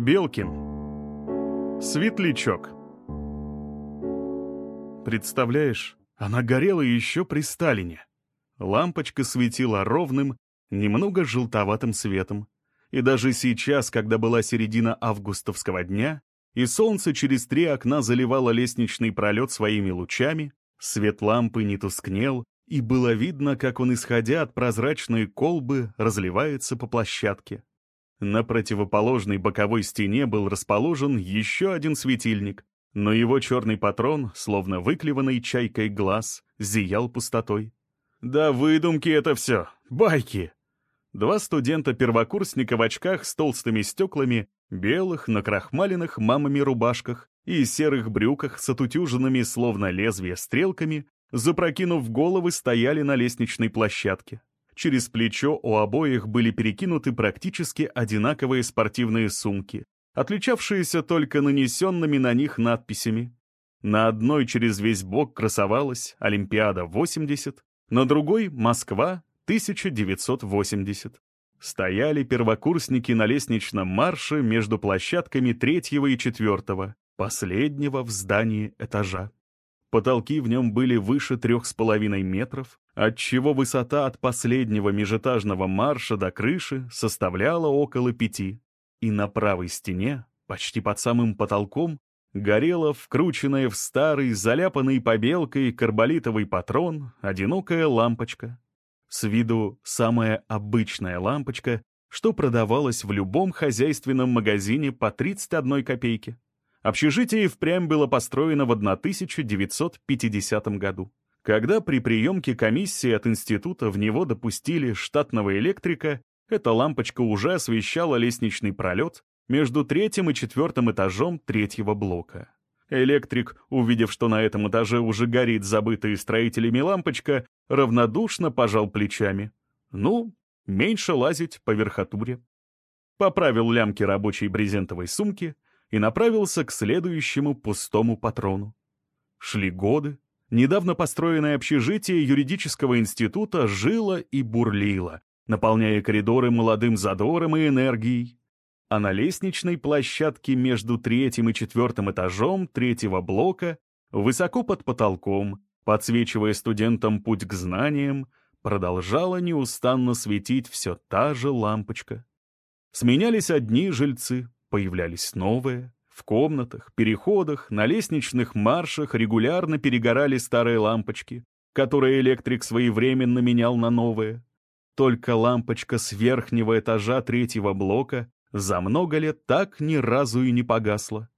Белкин. Светлячок. Представляешь, она горела еще при Сталине. Лампочка светила ровным, немного желтоватым светом. И даже сейчас, когда была середина августовского дня, и солнце через три окна заливало лестничный пролет своими лучами, свет лампы не тускнел, и было видно, как он, исходя от прозрачной колбы, разливается по площадке. На противоположной боковой стене был расположен еще один светильник, но его черный патрон, словно выклеванный чайкой глаз, зиял пустотой. «Да выдумки это все! Байки!» Два студента-первокурсника в очках с толстыми стеклами, белых, накрахмаленных мамами рубашках и серых брюках с отутюженными, словно лезвия, стрелками, запрокинув головы, стояли на лестничной площадке. Через плечо у обоих были перекинуты практически одинаковые спортивные сумки, отличавшиеся только нанесенными на них надписями. На одной через весь бок красовалась «Олимпиада-80», на другой — «Москва 1980». Стояли первокурсники на лестничном марше между площадками третьего и четвертого, последнего в здании этажа. Потолки в нем были выше трех с половиной метров, отчего высота от последнего межэтажного марша до крыши составляла около пяти. И на правой стене, почти под самым потолком, горела вкрученная в старый, заляпанный побелкой карболитовый патрон одинокая лампочка. С виду самая обычная лампочка, что продавалась в любом хозяйственном магазине по 31 копейке. Общежитие впрямь было построено в 1950 году. Когда при приемке комиссии от института в него допустили штатного электрика, эта лампочка уже освещала лестничный пролет между третьим и четвертым этажом третьего блока. Электрик, увидев, что на этом этаже уже горит забытая строителями лампочка, равнодушно пожал плечами. Ну, меньше лазить по верхотуре. Поправил лямки рабочей брезентовой сумки — и направился к следующему пустому патрону. Шли годы. Недавно построенное общежитие юридического института жило и бурлило, наполняя коридоры молодым задором и энергией. А на лестничной площадке между третьим и четвертым этажом третьего блока, высоко под потолком, подсвечивая студентам путь к знаниям, продолжала неустанно светить все та же лампочка. Сменялись одни жильцы, Появлялись новые. В комнатах, переходах, на лестничных маршах регулярно перегорали старые лампочки, которые электрик своевременно менял на новые. Только лампочка с верхнего этажа третьего блока за много лет так ни разу и не погасла.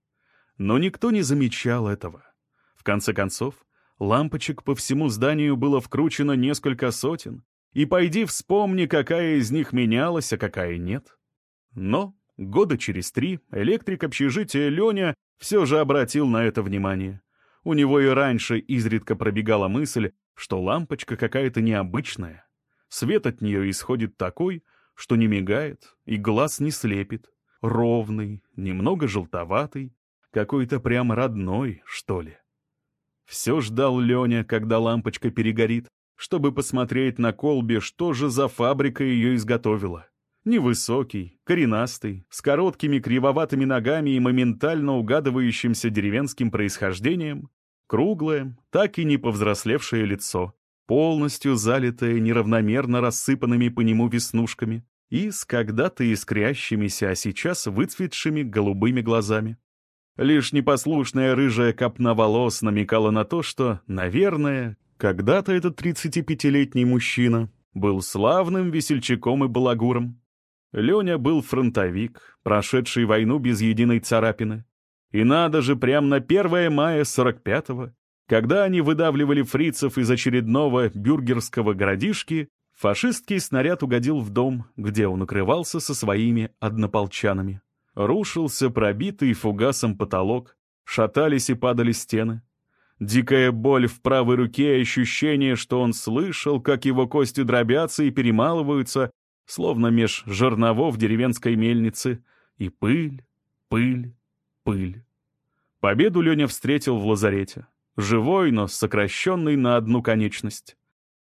Но никто не замечал этого. В конце концов, лампочек по всему зданию было вкручено несколько сотен, и пойди вспомни, какая из них менялась, а какая нет. Но Года через три электрик общежития Леня все же обратил на это внимание. У него и раньше изредка пробегала мысль, что лампочка какая-то необычная. Свет от нее исходит такой, что не мигает и глаз не слепит. Ровный, немного желтоватый, какой-то прям родной, что ли. Все ждал Леня, когда лампочка перегорит, чтобы посмотреть на колбе, что же за фабрика ее изготовила. Невысокий, коренастый, с короткими кривоватыми ногами и моментально угадывающимся деревенским происхождением, круглое, так и не повзрослевшее лицо, полностью залитое неравномерно рассыпанными по нему веснушками и с когда-то искрящимися, а сейчас выцветшими голубыми глазами. Лишь непослушная рыжая копна волос намекала на то, что, наверное, когда-то этот 35-летний мужчина был славным весельчаком и балагуром. Леня был фронтовик, прошедший войну без единой царапины. И надо же, прямо на 1 мая 45-го, когда они выдавливали фрицев из очередного бюргерского городишки, фашистский снаряд угодил в дом, где он укрывался со своими однополчанами. Рушился пробитый фугасом потолок, шатались и падали стены. Дикая боль в правой руке и ощущение, что он слышал, как его кости дробятся и перемалываются, словно меж жерновов деревенской мельницы, и пыль, пыль, пыль. Победу Леня встретил в лазарете. Живой, но сокращенный на одну конечность.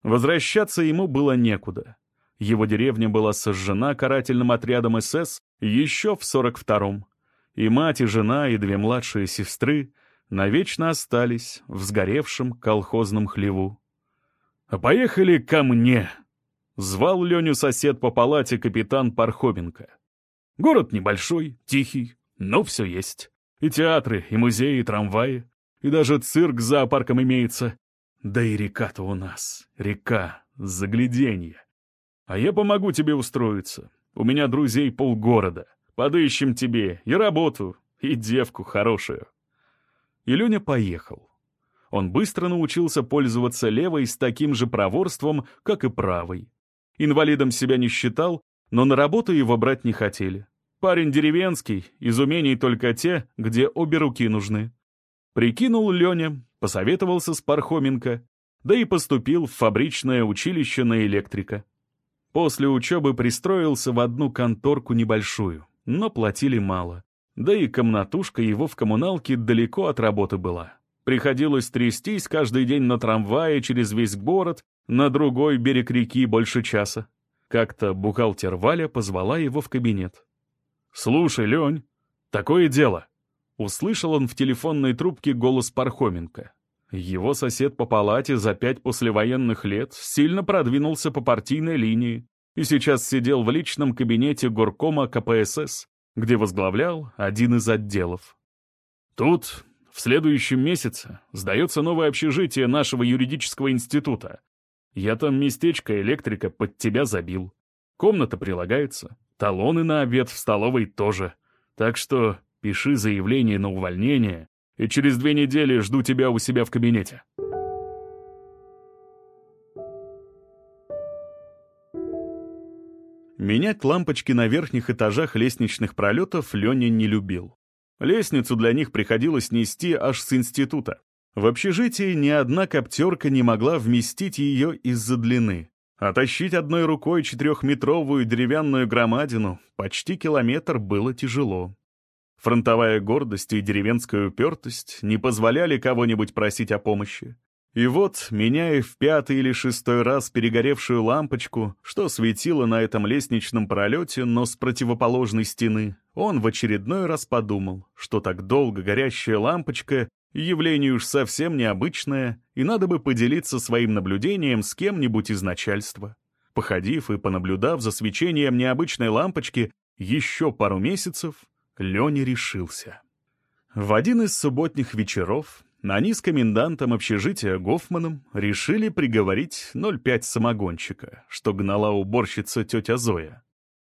Возвращаться ему было некуда. Его деревня была сожжена карательным отрядом СС еще в 42-м, И мать, и жена, и две младшие сестры навечно остались в сгоревшем колхозном хлеву. «А поехали ко мне!» — звал Леню сосед по палате капитан Пархоменко. «Город небольшой, тихий, но все есть. И театры, и музеи, и трамваи, и даже цирк с зоопарком имеется. Да и река-то у нас, река, загляденье. А я помогу тебе устроиться. У меня друзей полгорода. Подыщем тебе и работу, и девку хорошую». И Леня поехал. Он быстро научился пользоваться левой с таким же проворством, как и правой. Инвалидом себя не считал, но на работу его брать не хотели. Парень деревенский, из умений только те, где обе руки нужны. Прикинул Леня, посоветовался с Пархоменко, да и поступил в фабричное училище на электрика. После учебы пристроился в одну конторку небольшую, но платили мало. Да и комнатушка его в коммуналке далеко от работы была. Приходилось трястись каждый день на трамвае через весь город, на другой берег реки больше часа. Как-то бухгалтер Валя позвала его в кабинет. «Слушай, Лень, такое дело!» Услышал он в телефонной трубке голос Пархоменко. Его сосед по палате за пять послевоенных лет сильно продвинулся по партийной линии и сейчас сидел в личном кабинете горкома КПСС, где возглавлял один из отделов. Тут в следующем месяце сдается новое общежитие нашего юридического института. Я там местечко электрика под тебя забил. Комната прилагается, талоны на обед в столовой тоже. Так что пиши заявление на увольнение, и через две недели жду тебя у себя в кабинете. Менять лампочки на верхних этажах лестничных пролетов Леня не любил. Лестницу для них приходилось нести аж с института. В общежитии ни одна коптерка не могла вместить ее из-за длины. А тащить одной рукой четырехметровую деревянную громадину почти километр было тяжело. Фронтовая гордость и деревенская упертость не позволяли кого-нибудь просить о помощи. И вот, меняя в пятый или шестой раз перегоревшую лампочку, что светило на этом лестничном пролете, но с противоположной стены, он в очередной раз подумал, что так долго горящая лампочка — явление уж совсем необычное, и надо бы поделиться своим наблюдением с кем-нибудь из начальства. Походив и понаблюдав за свечением необычной лампочки еще пару месяцев, Леня решился. В один из субботних вечеров они с комендантом общежития Гофманом решили приговорить 0,5 самогонщика, что гнала уборщица тетя Зоя.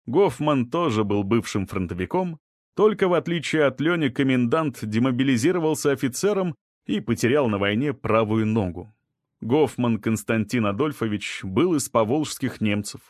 Гофман тоже был бывшим фронтовиком, только в отличие от Лени комендант демобилизировался офицером и потерял на войне правую ногу. Гофман Константин Адольфович был из поволжских немцев.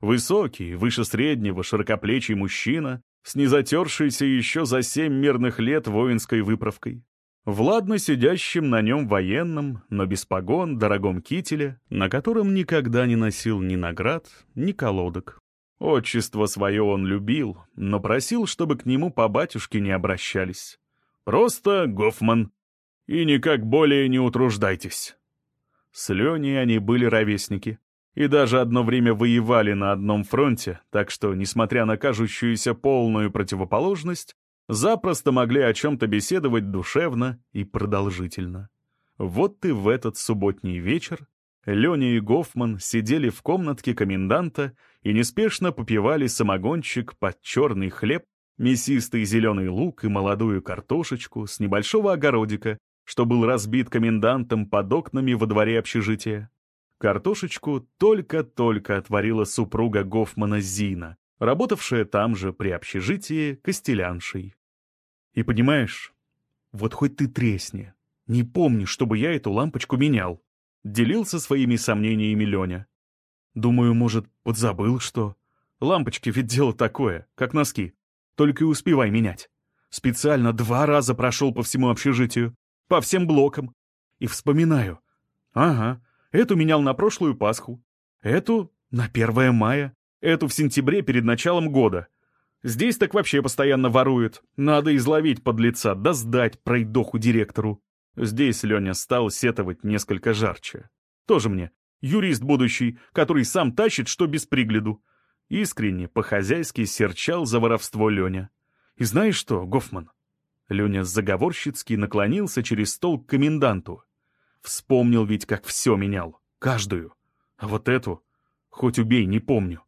Высокий, выше среднего, широкоплечий мужчина, с незатершейся еще за семь мирных лет воинской выправкой в ладно сидящем на нем военном, но без погон, дорогом кителе, на котором никогда не носил ни наград, ни колодок. Отчество свое он любил, но просил, чтобы к нему по батюшке не обращались. Просто Гофман. И никак более не утруждайтесь. С Леней они были ровесники. И даже одно время воевали на одном фронте, так что, несмотря на кажущуюся полную противоположность, запросто могли о чем-то беседовать душевно и продолжительно. Вот и в этот субботний вечер Леня и Гофман сидели в комнатке коменданта и неспешно попивали самогончик под черный хлеб, мясистый зеленый лук и молодую картошечку с небольшого огородика, что был разбит комендантом под окнами во дворе общежития. Картошечку только-только отварила супруга Гофмана Зина, работавшая там же при общежитии костеляншей. И понимаешь, вот хоть ты тресни, не помни, чтобы я эту лампочку менял. Делился своими сомнениями Леня. Думаю, может, подзабыл что? Лампочки ведь дело такое, как носки. Только и успевай менять. Специально два раза прошел по всему общежитию, по всем блокам. И вспоминаю. Ага, эту менял на прошлую Пасху, эту на 1 мая, Эту в сентябре перед началом года. Здесь так вообще постоянно воруют. Надо изловить подлеца, да сдать пройдоху директору. Здесь Леня стал сетовать несколько жарче. Тоже мне, юрист будущий, который сам тащит, что без пригляду. Искренне, по-хозяйски серчал за воровство Леня. И знаешь что, Гофман?» Леня заговорщицки наклонился через стол к коменданту. Вспомнил ведь, как все менял. Каждую. А вот эту, хоть убей, не помню.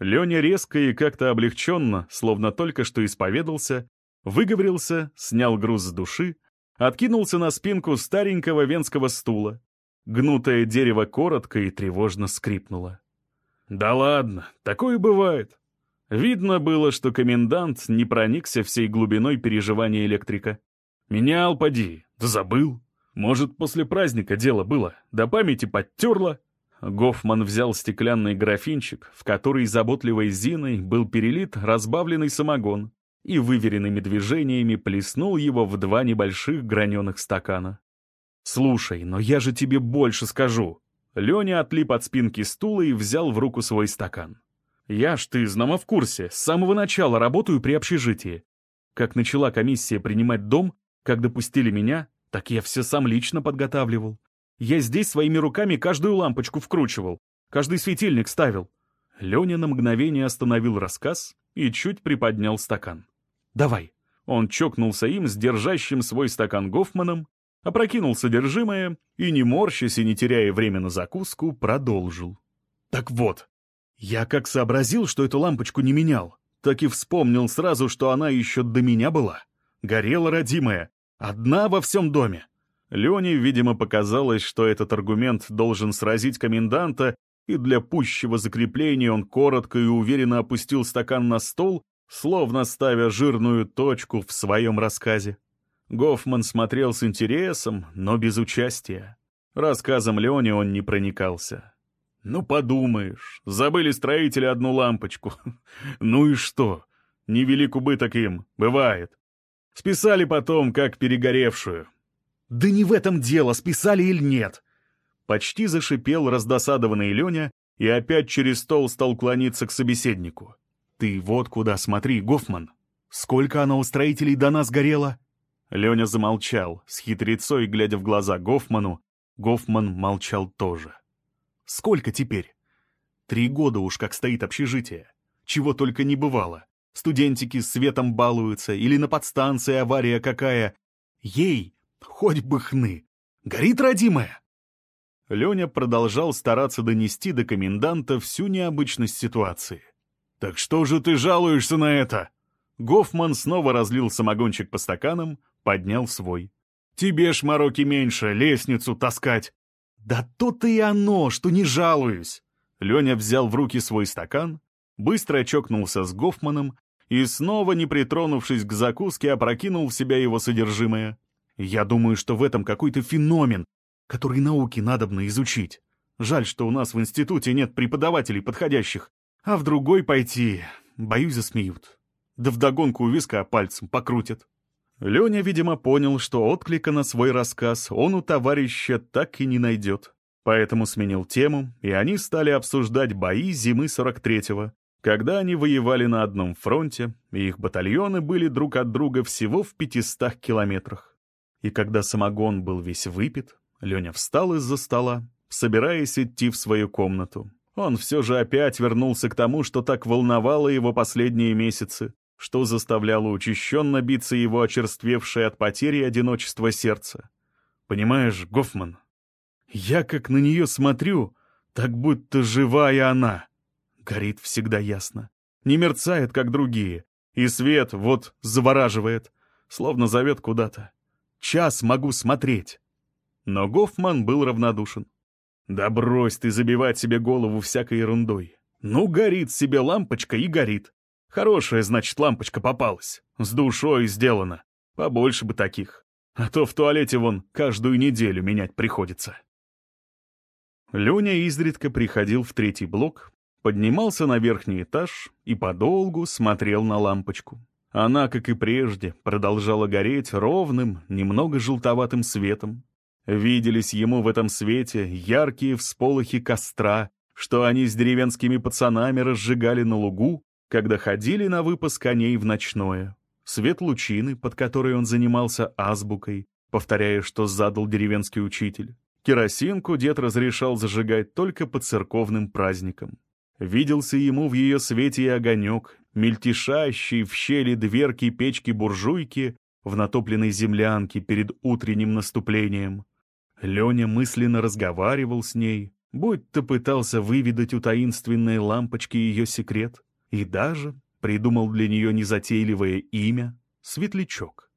Леня резко и как-то облегченно, словно только что исповедался, выговорился, снял груз с души, откинулся на спинку старенького венского стула. Гнутое дерево коротко и тревожно скрипнуло. «Да ладно, такое бывает. Видно было, что комендант не проникся всей глубиной переживания электрика. Менял, поди, забыл. Может, после праздника дело было, до памяти подтерло. Гофман взял стеклянный графинчик, в который заботливой Зиной был перелит разбавленный самогон, и выверенными движениями плеснул его в два небольших граненых стакана. «Слушай, но я же тебе больше скажу». Леня отлип от спинки стула и взял в руку свой стакан. Я ж, ты знамо в курсе, с самого начала работаю при общежитии. Как начала комиссия принимать дом, как допустили меня, так я все сам лично подготавливал. Я здесь своими руками каждую лампочку вкручивал, каждый светильник ставил. Леня на мгновение остановил рассказ и чуть приподнял стакан. «Давай». Он чокнулся им с держащим свой стакан Гофманом, опрокинул содержимое и, не морщась и не теряя время на закуску, продолжил. «Так вот, я как сообразил, что эту лампочку не менял, так и вспомнил сразу, что она еще до меня была. Горела родимая, одна во всем доме. Лене, видимо, показалось, что этот аргумент должен сразить коменданта, и для пущего закрепления он коротко и уверенно опустил стакан на стол, словно ставя жирную точку в своем рассказе. Гофман смотрел с интересом, но без участия. Рассказом Лене он не проникался. Ну, подумаешь, забыли строители одну лампочку. Ну и что? Невелик убыток им, бывает. Списали потом, как перегоревшую. Да не в этом дело, списали или нет. Почти зашипел раздосадованный Леня и опять через стол стал клониться к собеседнику. Ты вот куда смотри, Гофман. Сколько она у строителей до нас горела? Леня замолчал, с хитрецой глядя в глаза Гофману. Гофман молчал тоже. Сколько теперь? Три года уж как стоит общежитие. Чего только не бывало. Студентики светом балуются, или на подстанции авария какая. Ей, хоть бы хны, горит родимая. Леня продолжал стараться донести до коменданта всю необычность ситуации. «Так что же ты жалуешься на это?» Гофман снова разлил самогончик по стаканам, поднял свой. «Тебе ж мороки меньше, лестницу таскать. «Да то-то и оно, что не жалуюсь!» Леня взял в руки свой стакан, быстро чокнулся с Гофманом и, снова не притронувшись к закуске, опрокинул в себя его содержимое. «Я думаю, что в этом какой-то феномен, который науке надобно изучить. Жаль, что у нас в институте нет преподавателей подходящих, а в другой пойти, боюсь, засмеют. Да вдогонку у виска пальцем покрутят». Леня, видимо, понял, что отклика на свой рассказ он у товарища так и не найдет. Поэтому сменил тему, и они стали обсуждать бои зимы 43-го, когда они воевали на одном фронте, и их батальоны были друг от друга всего в 500 километрах. И когда самогон был весь выпит, Леня встал из-за стола, собираясь идти в свою комнату. Он все же опять вернулся к тому, что так волновало его последние месяцы, что заставляло учащенно биться его очерствевшее от потери одиночества сердце. Понимаешь, Гофман, я как на нее смотрю, так будто живая она. Горит всегда ясно, не мерцает, как другие, и свет вот завораживает, словно зовет куда-то. Час могу смотреть. Но Гофман был равнодушен. Да брось ты забивать себе голову всякой ерундой. Ну, горит себе лампочка и горит. Хорошая, значит, лампочка попалась. С душой сделана. Побольше бы таких. А то в туалете вон каждую неделю менять приходится. Леня изредка приходил в третий блок, поднимался на верхний этаж и подолгу смотрел на лампочку. Она, как и прежде, продолжала гореть ровным, немного желтоватым светом. Виделись ему в этом свете яркие всполохи костра, что они с деревенскими пацанами разжигали на лугу когда ходили на выпас коней в ночное. Свет лучины, под которой он занимался азбукой, повторяя, что задал деревенский учитель. Керосинку дед разрешал зажигать только по церковным праздникам. Виделся ему в ее свете и огонек, мельтешащей в щели дверки печки-буржуйки в натопленной землянке перед утренним наступлением. Леня мысленно разговаривал с ней, будто пытался выведать у таинственной лампочки ее секрет, и даже придумал для нее незатейливое имя — Светлячок.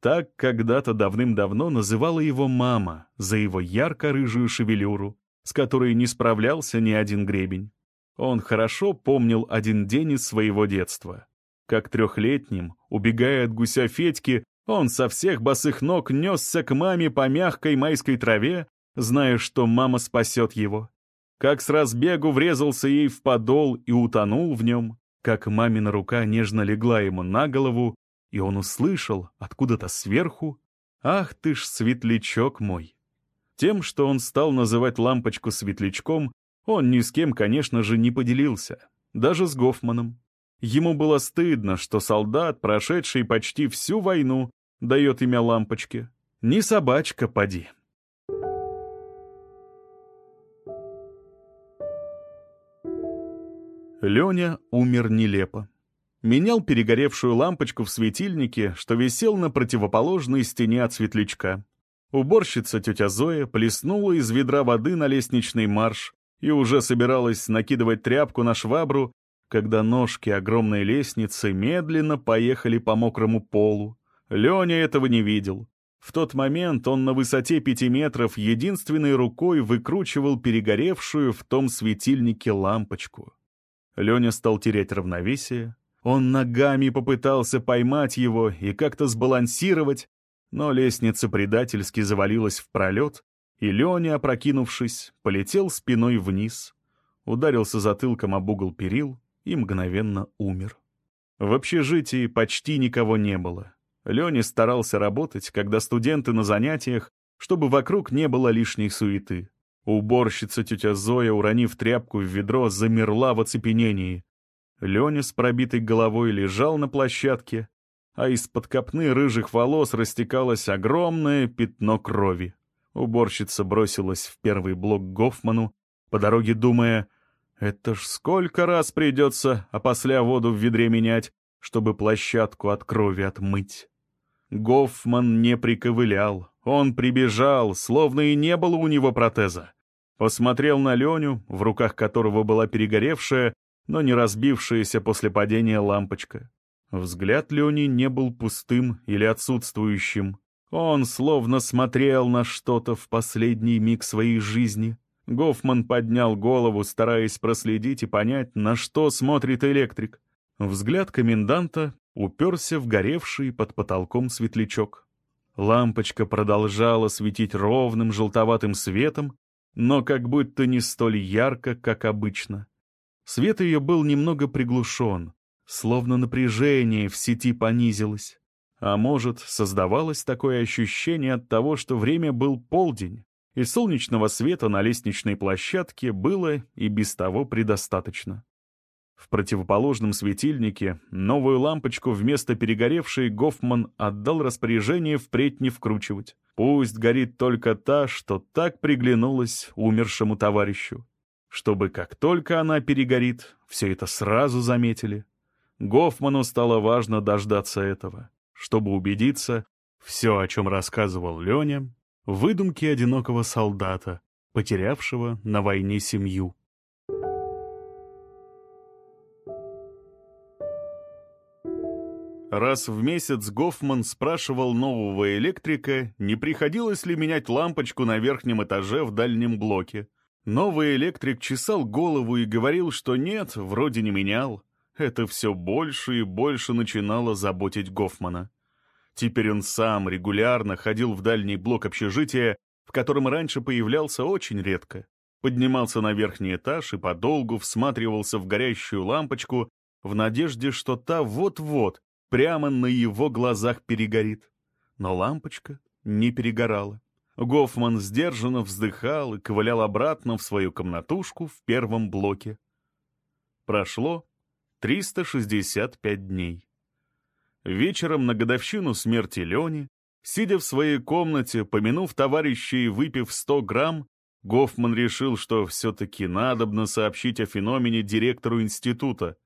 Так когда-то давным-давно называла его мама за его ярко-рыжую шевелюру, с которой не справлялся ни один гребень. Он хорошо помнил один день из своего детства. Как трехлетним, убегая от гуся Федьки, он со всех босых ног несся к маме по мягкой майской траве, зная, что мама спасет его. Как с разбегу врезался ей в подол и утонул в нем, как мамина рука нежно легла ему на голову, и он услышал откуда-то сверху «Ах ты ж, светлячок мой!». Тем, что он стал называть лампочку светлячком, он ни с кем, конечно же, не поделился, даже с Гофманом. Ему было стыдно, что солдат, прошедший почти всю войну, дает имя лампочке. Не собачка, поди. Леня умер нелепо. Менял перегоревшую лампочку в светильнике, что висел на противоположной стене от светлячка. Уборщица тетя Зоя плеснула из ведра воды на лестничный марш и уже собиралась накидывать тряпку на швабру, когда ножки огромной лестницы медленно поехали по мокрому полу. Леня этого не видел. В тот момент он на высоте пяти метров единственной рукой выкручивал перегоревшую в том светильнике лампочку. Леня стал терять равновесие. Он ногами попытался поймать его и как-то сбалансировать, но лестница предательски завалилась в пролет, и Леня, опрокинувшись, полетел спиной вниз, ударился затылком об угол перил и мгновенно умер. В общежитии почти никого не было. Леня старался работать, когда студенты на занятиях, чтобы вокруг не было лишней суеты. Уборщица тетя Зоя, уронив тряпку в ведро, замерла в оцепенении. Леня с пробитой головой лежал на площадке, а из-под копны рыжих волос растекалось огромное пятно крови. Уборщица бросилась в первый блок Гофману, по дороге думая, «Это ж сколько раз придется, после воду в ведре менять, чтобы площадку от крови отмыть». Гофман не приковылял, он прибежал, словно и не было у него протеза. Посмотрел на Леню, в руках которого была перегоревшая, но не разбившаяся после падения лампочка. Взгляд Лени не был пустым или отсутствующим. Он словно смотрел на что-то в последний миг своей жизни. Гофман поднял голову, стараясь проследить и понять, на что смотрит электрик. Взгляд коменданта уперся в горевший под потолком светлячок. Лампочка продолжала светить ровным желтоватым светом, но как будто не столь ярко, как обычно. Свет ее был немного приглушен, словно напряжение в сети понизилось. А может, создавалось такое ощущение от того, что время был полдень, и солнечного света на лестничной площадке было и без того предостаточно. В противоположном светильнике новую лампочку вместо перегоревшей Гофман отдал распоряжение впредь не вкручивать. Пусть горит только та, что так приглянулась умершему товарищу. Чтобы как только она перегорит, все это сразу заметили. Гофману стало важно дождаться этого, чтобы убедиться, все, о чем рассказывал Леня, выдумки одинокого солдата, потерявшего на войне семью. Раз в месяц Гофман спрашивал нового электрика, не приходилось ли менять лампочку на верхнем этаже в дальнем блоке. Новый электрик чесал голову и говорил, что нет, вроде не менял. Это все больше и больше начинало заботить Гофмана. Теперь он сам регулярно ходил в дальний блок общежития, в котором раньше появлялся очень редко. Поднимался на верхний этаж и подолгу всматривался в горящую лампочку в надежде, что та вот-вот прямо на его глазах перегорит. Но лампочка не перегорала. Гофман сдержанно вздыхал и ковылял обратно в свою комнатушку в первом блоке. Прошло 365 дней. Вечером на годовщину смерти Лени, сидя в своей комнате, помянув товарища и выпив 100 грамм, Гофман решил, что все-таки надобно сообщить о феномене директору института,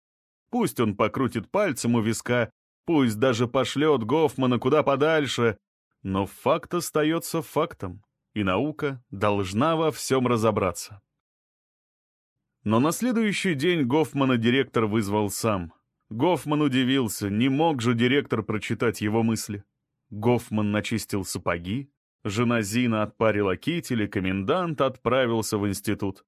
Пусть он покрутит пальцем у виска, пусть даже пошлет Гофмана куда подальше, но факт остается фактом, и наука должна во всем разобраться. Но на следующий день Гофмана директор вызвал сам. Гофман удивился, не мог же директор прочитать его мысли. Гофман начистил сапоги, жена Зина отпарила китель, и комендант отправился в институт.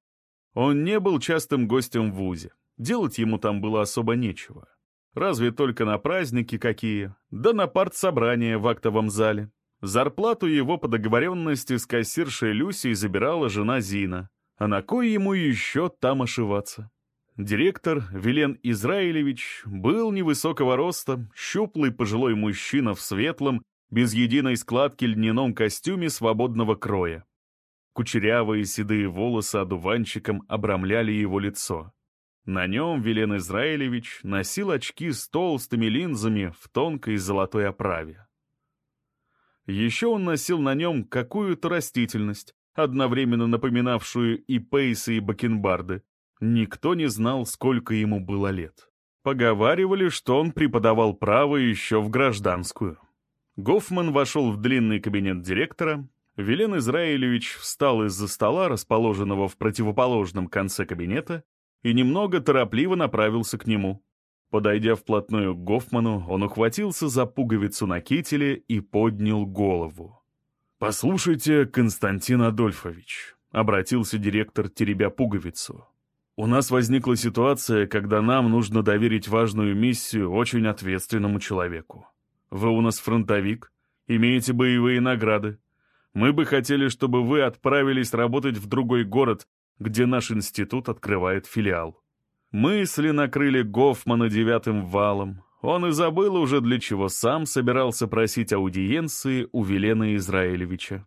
Он не был частым гостем в ВУЗе. Делать ему там было особо нечего. Разве только на праздники какие, да на партсобрания в актовом зале. Зарплату его по договоренности с кассиршей Люсей забирала жена Зина. А на кой ему еще там ошиваться? Директор Вилен Израилевич был невысокого роста, щуплый пожилой мужчина в светлом, без единой складки льняном костюме свободного кроя. Кучерявые седые волосы одуванчиком обрамляли его лицо. На нем Вилен Израилевич носил очки с толстыми линзами в тонкой золотой оправе. Еще он носил на нем какую-то растительность, одновременно напоминавшую и пейсы, и бакенбарды. Никто не знал, сколько ему было лет. Поговаривали, что он преподавал право еще в гражданскую. Гофман вошел в длинный кабинет директора. Велен Израилевич встал из-за стола, расположенного в противоположном конце кабинета, и немного торопливо направился к нему. Подойдя вплотную к Гофману, он ухватился за пуговицу на кителе и поднял голову. «Послушайте, Константин Адольфович», — обратился директор, теребя пуговицу. «У нас возникла ситуация, когда нам нужно доверить важную миссию очень ответственному человеку. Вы у нас фронтовик, имеете боевые награды. Мы бы хотели, чтобы вы отправились работать в другой город, где наш институт открывает филиал. Мысли накрыли Гофмана девятым валом. Он и забыл уже, для чего сам собирался просить аудиенции у Велена Израилевича.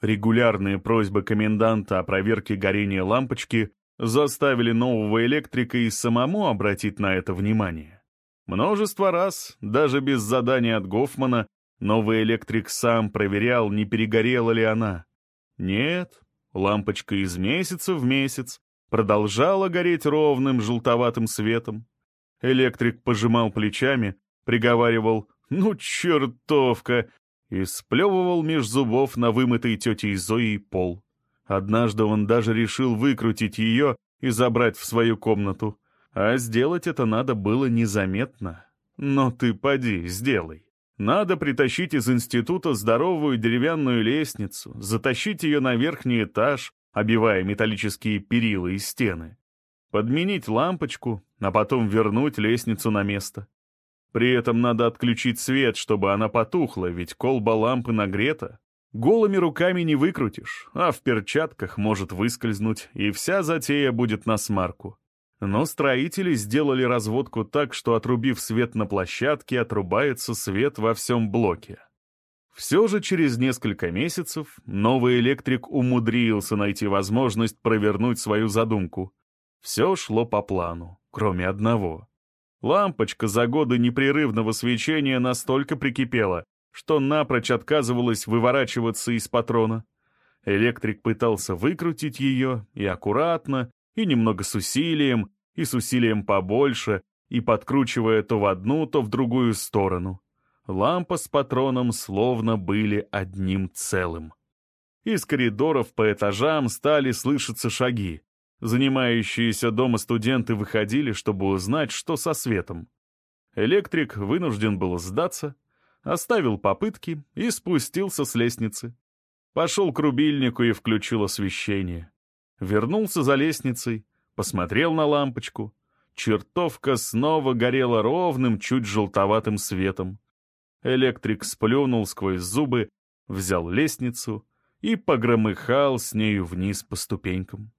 Регулярные просьбы коменданта о проверке горения лампочки заставили нового электрика и самому обратить на это внимание. Множество раз, даже без задания от Гофмана, Новый электрик сам проверял, не перегорела ли она. Нет, лампочка из месяца в месяц продолжала гореть ровным желтоватым светом. Электрик пожимал плечами, приговаривал «Ну, чертовка!» и сплевывал меж зубов на вымытый тетей Зоей пол. Однажды он даже решил выкрутить ее и забрать в свою комнату. А сделать это надо было незаметно. Но ты поди, сделай. Надо притащить из института здоровую деревянную лестницу, затащить ее на верхний этаж, обивая металлические перила и стены, подменить лампочку, а потом вернуть лестницу на место. При этом надо отключить свет, чтобы она потухла, ведь колба лампы нагрета. Голыми руками не выкрутишь, а в перчатках может выскользнуть, и вся затея будет на смарку. Но строители сделали разводку так, что, отрубив свет на площадке, отрубается свет во всем блоке. Все же через несколько месяцев новый электрик умудрился найти возможность провернуть свою задумку. Все шло по плану, кроме одного. Лампочка за годы непрерывного свечения настолько прикипела, что напрочь отказывалась выворачиваться из патрона. Электрик пытался выкрутить ее и аккуратно, и немного с усилием, и с усилием побольше, и подкручивая то в одну, то в другую сторону. Лампа с патроном словно были одним целым. Из коридоров по этажам стали слышаться шаги. Занимающиеся дома студенты выходили, чтобы узнать, что со светом. Электрик вынужден был сдаться, оставил попытки и спустился с лестницы. Пошел к рубильнику и включил освещение. Вернулся за лестницей, посмотрел на лампочку. Чертовка снова горела ровным, чуть желтоватым светом. Электрик сплюнул сквозь зубы, взял лестницу и погромыхал с нею вниз по ступенькам.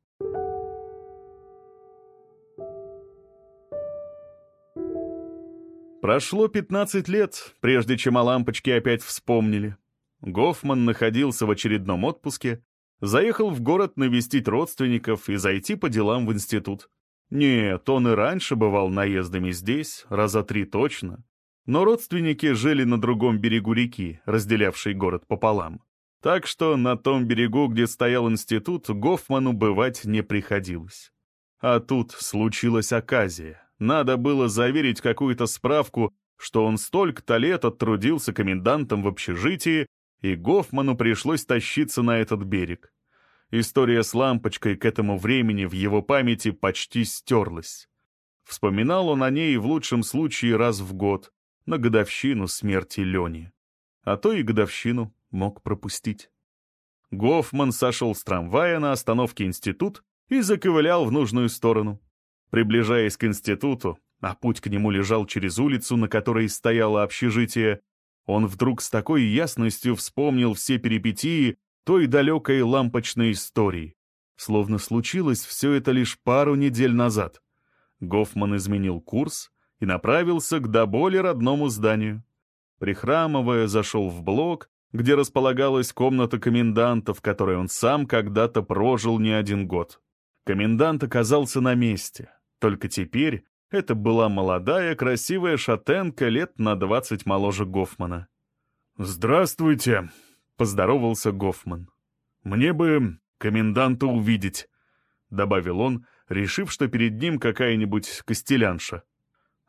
Прошло 15 лет, прежде чем о лампочке опять вспомнили. Гофман находился в очередном отпуске, Заехал в город навестить родственников и зайти по делам в институт. Нет, он и раньше бывал наездами здесь, раза три точно. Но родственники жили на другом берегу реки, разделявшей город пополам. Так что на том берегу, где стоял институт, Гофману бывать не приходилось. А тут случилась оказия. Надо было заверить какую-то справку, что он столько-то лет оттрудился комендантом в общежитии, и Гофману пришлось тащиться на этот берег. История с лампочкой к этому времени в его памяти почти стерлась. Вспоминал он о ней в лучшем случае раз в год, на годовщину смерти Лени. А то и годовщину мог пропустить. Гофман сошел с трамвая на остановке «Институт» и заковылял в нужную сторону. Приближаясь к институту, а путь к нему лежал через улицу, на которой стояло общежитие, он вдруг с такой ясностью вспомнил все перипетии той далекой лампочной истории. Словно случилось все это лишь пару недель назад. Гофман изменил курс и направился к до боли родному зданию. Прихрамывая, зашел в блок, где располагалась комната коменданта, в которой он сам когда-то прожил не один год. Комендант оказался на месте. Только теперь это была молодая, красивая шатенка лет на двадцать моложе Гофмана. «Здравствуйте», — поздоровался Гофман. «Мне бы коменданта увидеть», — добавил он, решив, что перед ним какая-нибудь костелянша.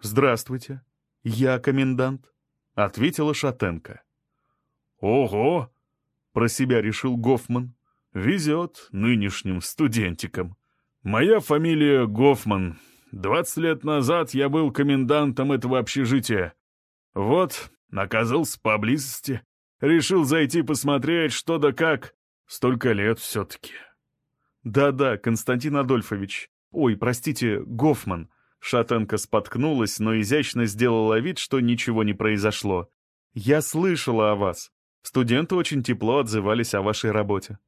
«Здравствуйте, я комендант», — ответила Шатенко. «Ого!» — про себя решил Гофман. «Везет нынешним студентикам. Моя фамилия Гофман. Двадцать лет назад я был комендантом этого общежития. Вот, оказался поблизости. Решил зайти посмотреть, что да как. Столько лет все-таки». «Да-да, Константин Адольфович. Ой, простите, Гофман». Шатенко споткнулась, но изящно сделала вид, что ничего не произошло. «Я слышала о вас. Студенты очень тепло отзывались о вашей работе».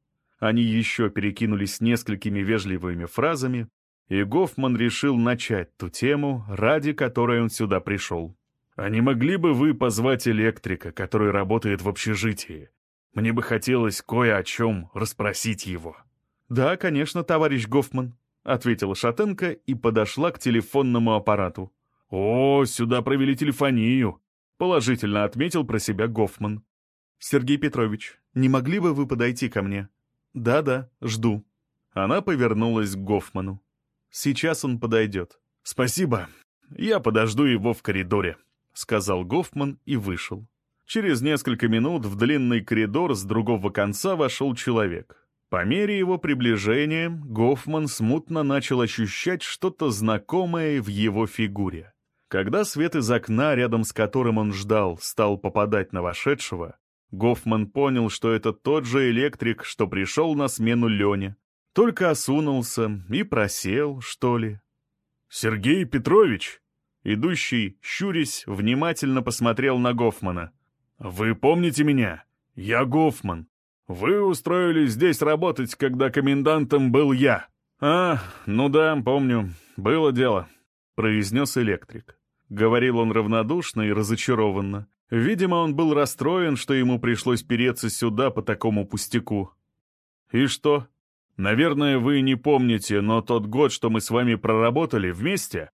Они еще перекинулись несколькими вежливыми фразами, и Гофман решил начать ту тему, ради которой он сюда пришел. «А не могли бы вы позвать электрика, который работает в общежитии? Мне бы хотелось кое о чем расспросить его». «Да, конечно, товарищ Гофман», — ответила Шатенко и подошла к телефонному аппарату. «О, сюда провели телефонию», — положительно отметил про себя Гофман. «Сергей Петрович, не могли бы вы подойти ко мне?» «Да-да, жду». Она повернулась к Гофману. «Сейчас он подойдет». «Спасибо. Я подожду его в коридоре», — сказал Гофман и вышел. Через несколько минут в длинный коридор с другого конца вошел человек. По мере его приближения Гофман смутно начал ощущать что-то знакомое в его фигуре. Когда свет из окна, рядом с которым он ждал, стал попадать на вошедшего, Гофман понял, что это тот же электрик, что пришел на смену Лене. Только осунулся и просел, что ли. «Сергей Петрович!» Идущий, щурясь, внимательно посмотрел на Гофмана. «Вы помните меня? Я Гофман. «Вы устроились здесь работать, когда комендантом был я». «А, ну да, помню. Было дело», — произнес электрик. Говорил он равнодушно и разочарованно. Видимо, он был расстроен, что ему пришлось переться сюда по такому пустяку. «И что? Наверное, вы не помните, но тот год, что мы с вами проработали вместе,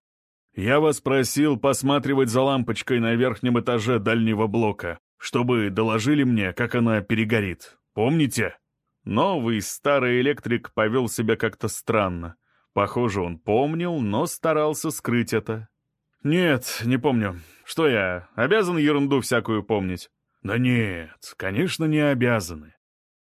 я вас просил посматривать за лампочкой на верхнем этаже дальнего блока, чтобы доложили мне, как она перегорит. Помните? Новый старый электрик повел себя как-то странно. Похоже, он помнил, но старался скрыть это. «Нет, не помню. Что я, обязан ерунду всякую помнить?» «Да нет, конечно, не обязаны.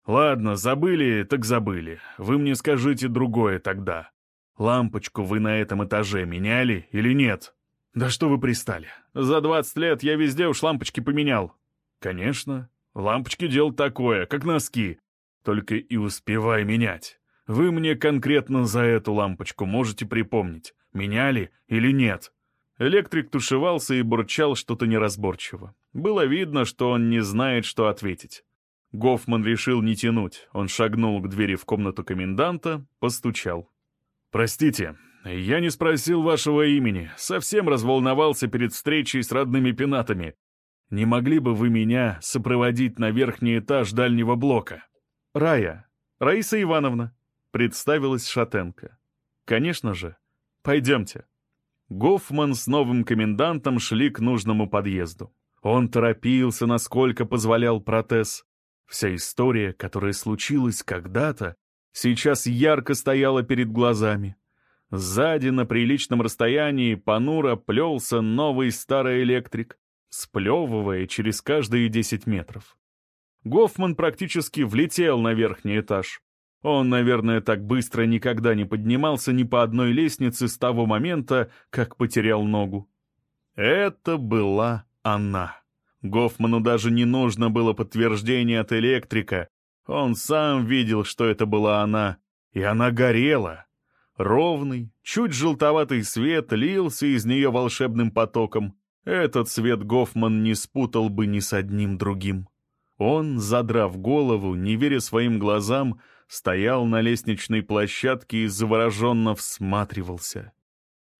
Ладно, забыли, так забыли. Вы мне скажите другое тогда. Лампочку вы на этом этаже меняли или нет?» «Да что вы пристали? За двадцать лет я везде уж лампочки поменял». «Конечно. Лампочки дело такое, как носки. Только и успевай менять. Вы мне конкретно за эту лампочку можете припомнить, меняли или нет?» Электрик тушевался и бурчал что-то неразборчиво. Было видно, что он не знает, что ответить. Гофман решил не тянуть. Он шагнул к двери в комнату коменданта, постучал. «Простите, я не спросил вашего имени. Совсем разволновался перед встречей с родными пенатами. Не могли бы вы меня сопроводить на верхний этаж дальнего блока? Рая, Раиса Ивановна, представилась Шатенко. Конечно же. Пойдемте. Гофман с новым комендантом шли к нужному подъезду. Он торопился, насколько позволял протез. Вся история, которая случилась когда-то, сейчас ярко стояла перед глазами. Сзади, на приличном расстоянии, понуро плелся новый старый электрик, сплевывая через каждые десять метров. Гофман практически влетел на верхний этаж. Он, наверное, так быстро никогда не поднимался ни по одной лестнице с того момента, как потерял ногу. Это была она. Гофману даже не нужно было подтверждение от электрика. Он сам видел, что это была она. И она горела. Ровный, чуть желтоватый свет лился из нее волшебным потоком. Этот свет Гофман не спутал бы ни с одним другим. Он, задрав голову, не веря своим глазам, стоял на лестничной площадке и завороженно всматривался.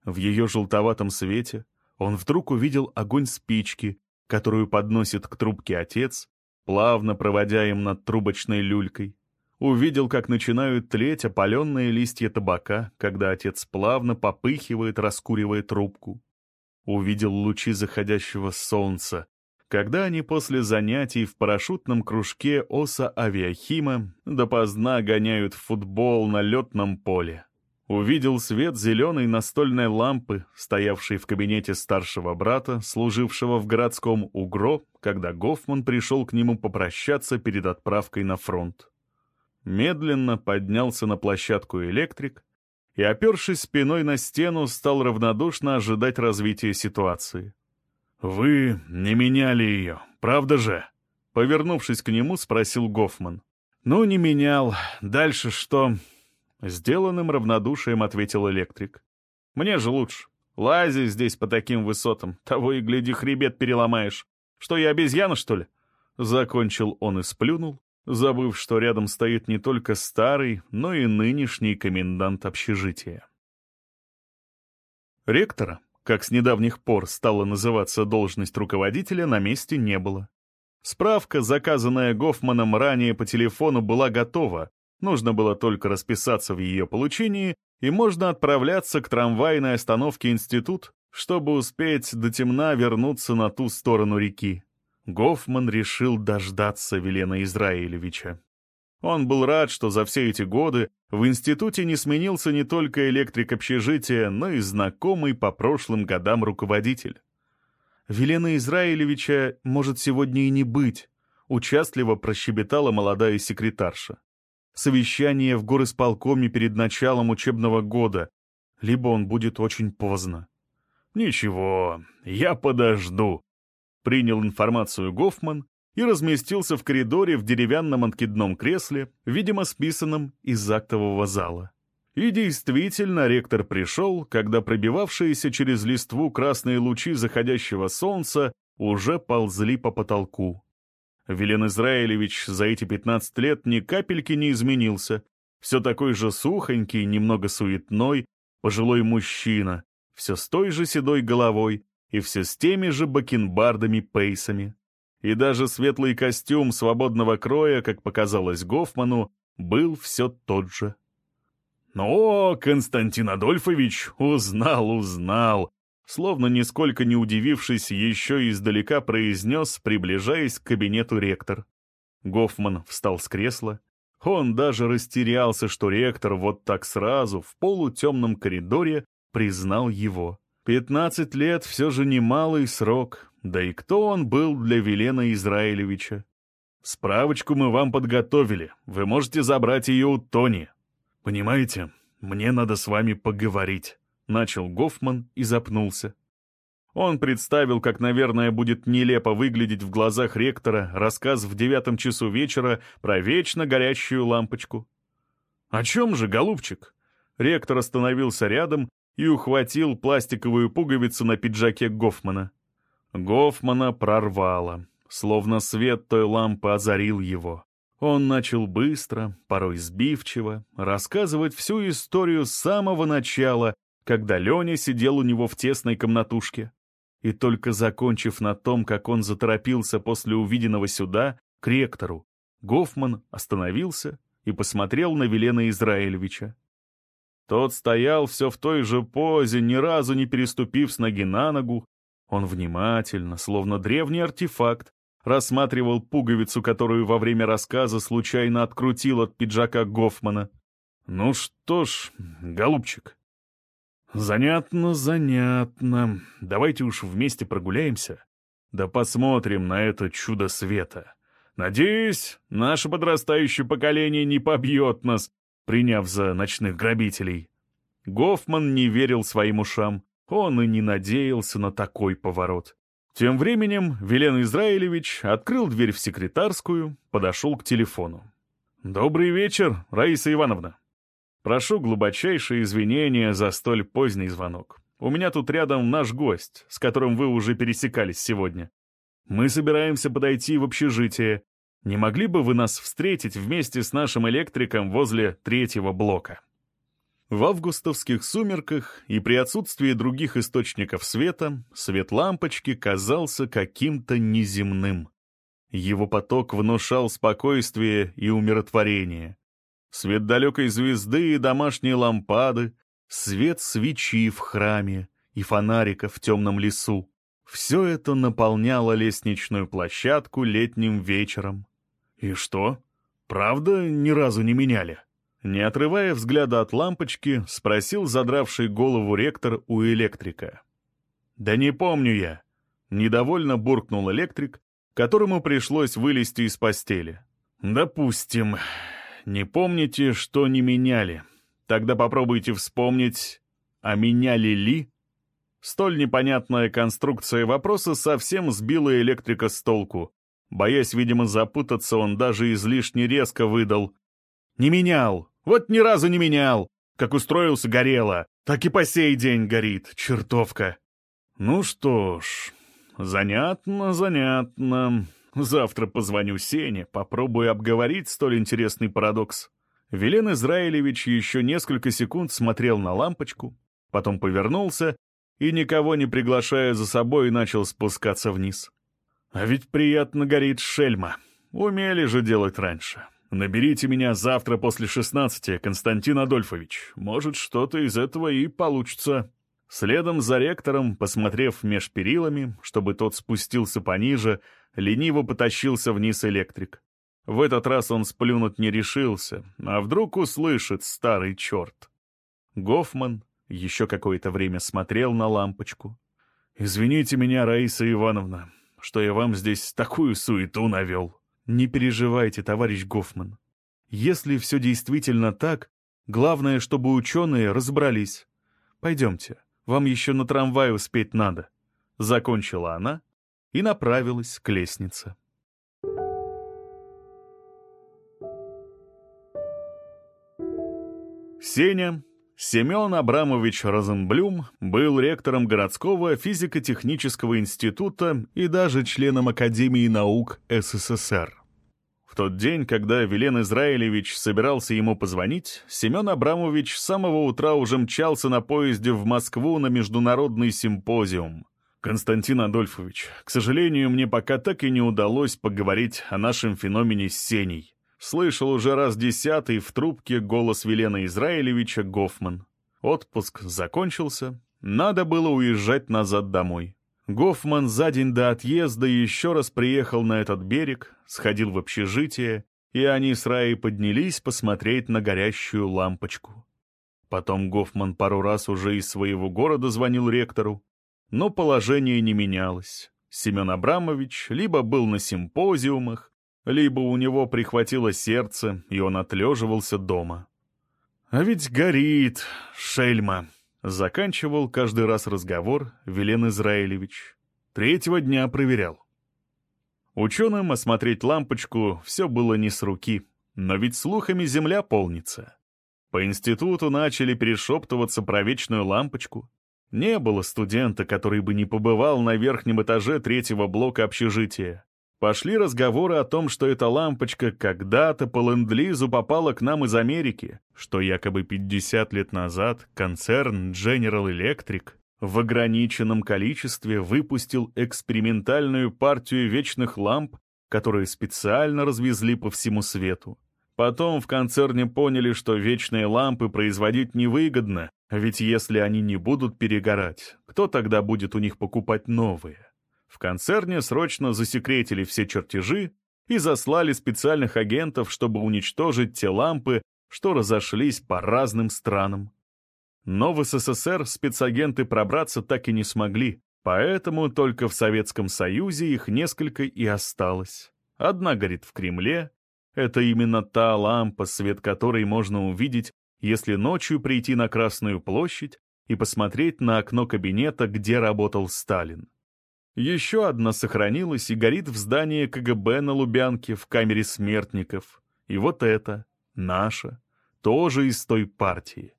В ее желтоватом свете он вдруг увидел огонь спички, которую подносит к трубке отец, плавно проводя им над трубочной люлькой. Увидел, как начинают тлеть опаленные листья табака, когда отец плавно попыхивает, раскуривая трубку. Увидел лучи заходящего солнца, когда они после занятий в парашютном кружке Оса Авиахима допоздна гоняют в футбол на летном поле. Увидел свет зеленой настольной лампы, стоявшей в кабинете старшего брата, служившего в городском УГРО, когда Гофман пришел к нему попрощаться перед отправкой на фронт. Медленно поднялся на площадку электрик и, опершись спиной на стену, стал равнодушно ожидать развития ситуации. «Вы не меняли ее, правда же?» Повернувшись к нему, спросил Гофман. «Ну, не менял. Дальше что?» Сделанным равнодушием ответил электрик. «Мне же лучше. Лази здесь по таким высотам. Того и гляди, хребет переломаешь. Что, я обезьяна, что ли?» Закончил он и сплюнул, забыв, что рядом стоит не только старый, но и нынешний комендант общежития. Ректора, как с недавних пор стала называться должность руководителя, на месте не было. Справка, заказанная Гофманом ранее по телефону, была готова, нужно было только расписаться в ее получении, и можно отправляться к трамвайной остановке «Институт», чтобы успеть до темна вернуться на ту сторону реки. Гофман решил дождаться Велена Израилевича. Он был рад, что за все эти годы в институте не сменился не только электрик общежития, но и знакомый по прошлым годам руководитель. «Велена Израилевича может сегодня и не быть», — участливо прощебетала молодая секретарша. «Совещание в горосполкоме перед началом учебного года, либо он будет очень поздно». «Ничего, я подожду», — принял информацию Гофман и разместился в коридоре в деревянном откидном кресле, видимо, списанном из актового зала. И действительно, ректор пришел, когда пробивавшиеся через листву красные лучи заходящего солнца уже ползли по потолку. Велен Израилевич за эти 15 лет ни капельки не изменился. Все такой же сухонький, немного суетной, пожилой мужчина, все с той же седой головой и все с теми же бакенбардами-пейсами и даже светлый костюм свободного кроя, как показалось Гофману, был все тот же. «Но, Константин Адольфович, узнал, узнал!» Словно нисколько не удивившись, еще издалека произнес, приближаясь к кабинету ректор. Гофман встал с кресла. Он даже растерялся, что ректор вот так сразу, в полутемном коридоре, признал его. Пятнадцать лет все же немалый срок, да и кто он был для Велена Израилевича? Справочку мы вам подготовили, вы можете забрать ее у Тони. Понимаете, мне надо с вами поговорить, начал Гофман и запнулся. Он представил, как, наверное, будет нелепо выглядеть в глазах ректора рассказ в девятом часу вечера про вечно горящую лампочку. «О чем же, голубчик?» Ректор остановился рядом и ухватил пластиковую пуговицу на пиджаке Гофмана. Гофмана прорвало, словно свет той лампы озарил его. Он начал быстро, порой сбивчиво, рассказывать всю историю с самого начала, когда Леня сидел у него в тесной комнатушке. И только закончив на том, как он заторопился после увиденного сюда, к ректору, Гофман остановился и посмотрел на Велена Израилевича. Тот стоял все в той же позе, ни разу не переступив с ноги на ногу. Он внимательно, словно древний артефакт, рассматривал пуговицу, которую во время рассказа случайно открутил от пиджака Гофмана. «Ну что ж, голубчик». «Занятно, занятно. Давайте уж вместе прогуляемся. Да посмотрим на это чудо света. Надеюсь, наше подрастающее поколение не побьет нас, приняв за ночных грабителей». Гофман не верил своим ушам. Он и не надеялся на такой поворот. Тем временем Велен Израилевич открыл дверь в секретарскую, подошел к телефону. «Добрый вечер, Раиса Ивановна. Прошу глубочайшие извинения за столь поздний звонок. У меня тут рядом наш гость, с которым вы уже пересекались сегодня. Мы собираемся подойти в общежитие. Не могли бы вы нас встретить вместе с нашим электриком возле третьего блока?» В августовских сумерках и при отсутствии других источников света свет лампочки казался каким-то неземным. Его поток внушал спокойствие и умиротворение. Свет далекой звезды и домашней лампады, свет свечи в храме и фонарика в темном лесу. Все это наполняло лестничную площадку летним вечером. И что? Правда, ни разу не меняли? Не отрывая взгляда от лампочки, спросил задравший голову ректор у электрика. «Да не помню я», — недовольно буркнул электрик, которому пришлось вылезти из постели. «Допустим, не помните, что не меняли. Тогда попробуйте вспомнить, а меняли ли?» Столь непонятная конструкция вопроса совсем сбила электрика с толку. Боясь, видимо, запутаться, он даже излишне резко выдал. «Не менял! Вот ни разу не менял. Как устроился, горело. Так и по сей день горит, чертовка. Ну что ж, занятно, занятно. Завтра позвоню Сене, попробую обговорить столь интересный парадокс. Велен Израилевич еще несколько секунд смотрел на лампочку, потом повернулся и, никого не приглашая за собой, начал спускаться вниз. А ведь приятно горит шельма. Умели же делать раньше. Наберите меня завтра после шестнадцати, Константин Адольфович. Может, что-то из этого и получится». Следом за ректором, посмотрев меж перилами, чтобы тот спустился пониже, лениво потащился вниз электрик. В этот раз он сплюнуть не решился, а вдруг услышит старый черт. Гофман еще какое-то время смотрел на лампочку. «Извините меня, Раиса Ивановна, что я вам здесь такую суету навел». Не переживайте, товарищ Гофман. Если все действительно так, главное, чтобы ученые разобрались. Пойдемте, вам еще на трамвай успеть надо. Закончила она и направилась к лестнице. Сеня, Семен Абрамович Розенблюм был ректором городского физико-технического института и даже членом Академии наук СССР тот день, когда Велен Израилевич собирался ему позвонить, Семен Абрамович с самого утра уже мчался на поезде в Москву на международный симпозиум. «Константин Адольфович, к сожалению, мне пока так и не удалось поговорить о нашем феномене с Сеней. Слышал уже раз десятый в трубке голос Велена Израилевича Гофман. Отпуск закончился, надо было уезжать назад домой. Гофман за день до отъезда еще раз приехал на этот берег, сходил в общежитие, и они с Раей поднялись посмотреть на горящую лампочку. Потом Гофман пару раз уже из своего города звонил ректору, но положение не менялось. Семен Абрамович либо был на симпозиумах, либо у него прихватило сердце, и он отлеживался дома. «А ведь горит, шельма!» Заканчивал каждый раз разговор Велен Израилевич. Третьего дня проверял. Ученым осмотреть лампочку все было не с руки, но ведь слухами земля полнится. По институту начали перешептываться про вечную лампочку. Не было студента, который бы не побывал на верхнем этаже третьего блока общежития. Пошли разговоры о том, что эта лампочка когда-то по ленд-лизу попала к нам из Америки, что якобы 50 лет назад концерн General Electric в ограниченном количестве выпустил экспериментальную партию вечных ламп, которые специально развезли по всему свету. Потом в концерне поняли, что вечные лампы производить невыгодно, ведь если они не будут перегорать, кто тогда будет у них покупать новые? В концерне срочно засекретили все чертежи и заслали специальных агентов, чтобы уничтожить те лампы, что разошлись по разным странам. Но в СССР спецагенты пробраться так и не смогли, поэтому только в Советском Союзе их несколько и осталось. Одна горит в Кремле. Это именно та лампа, свет которой можно увидеть, если ночью прийти на Красную площадь и посмотреть на окно кабинета, где работал Сталин. Еще одна сохранилась и горит в здании КГБ на Лубянке в камере смертников. И вот это, наша, тоже из той партии.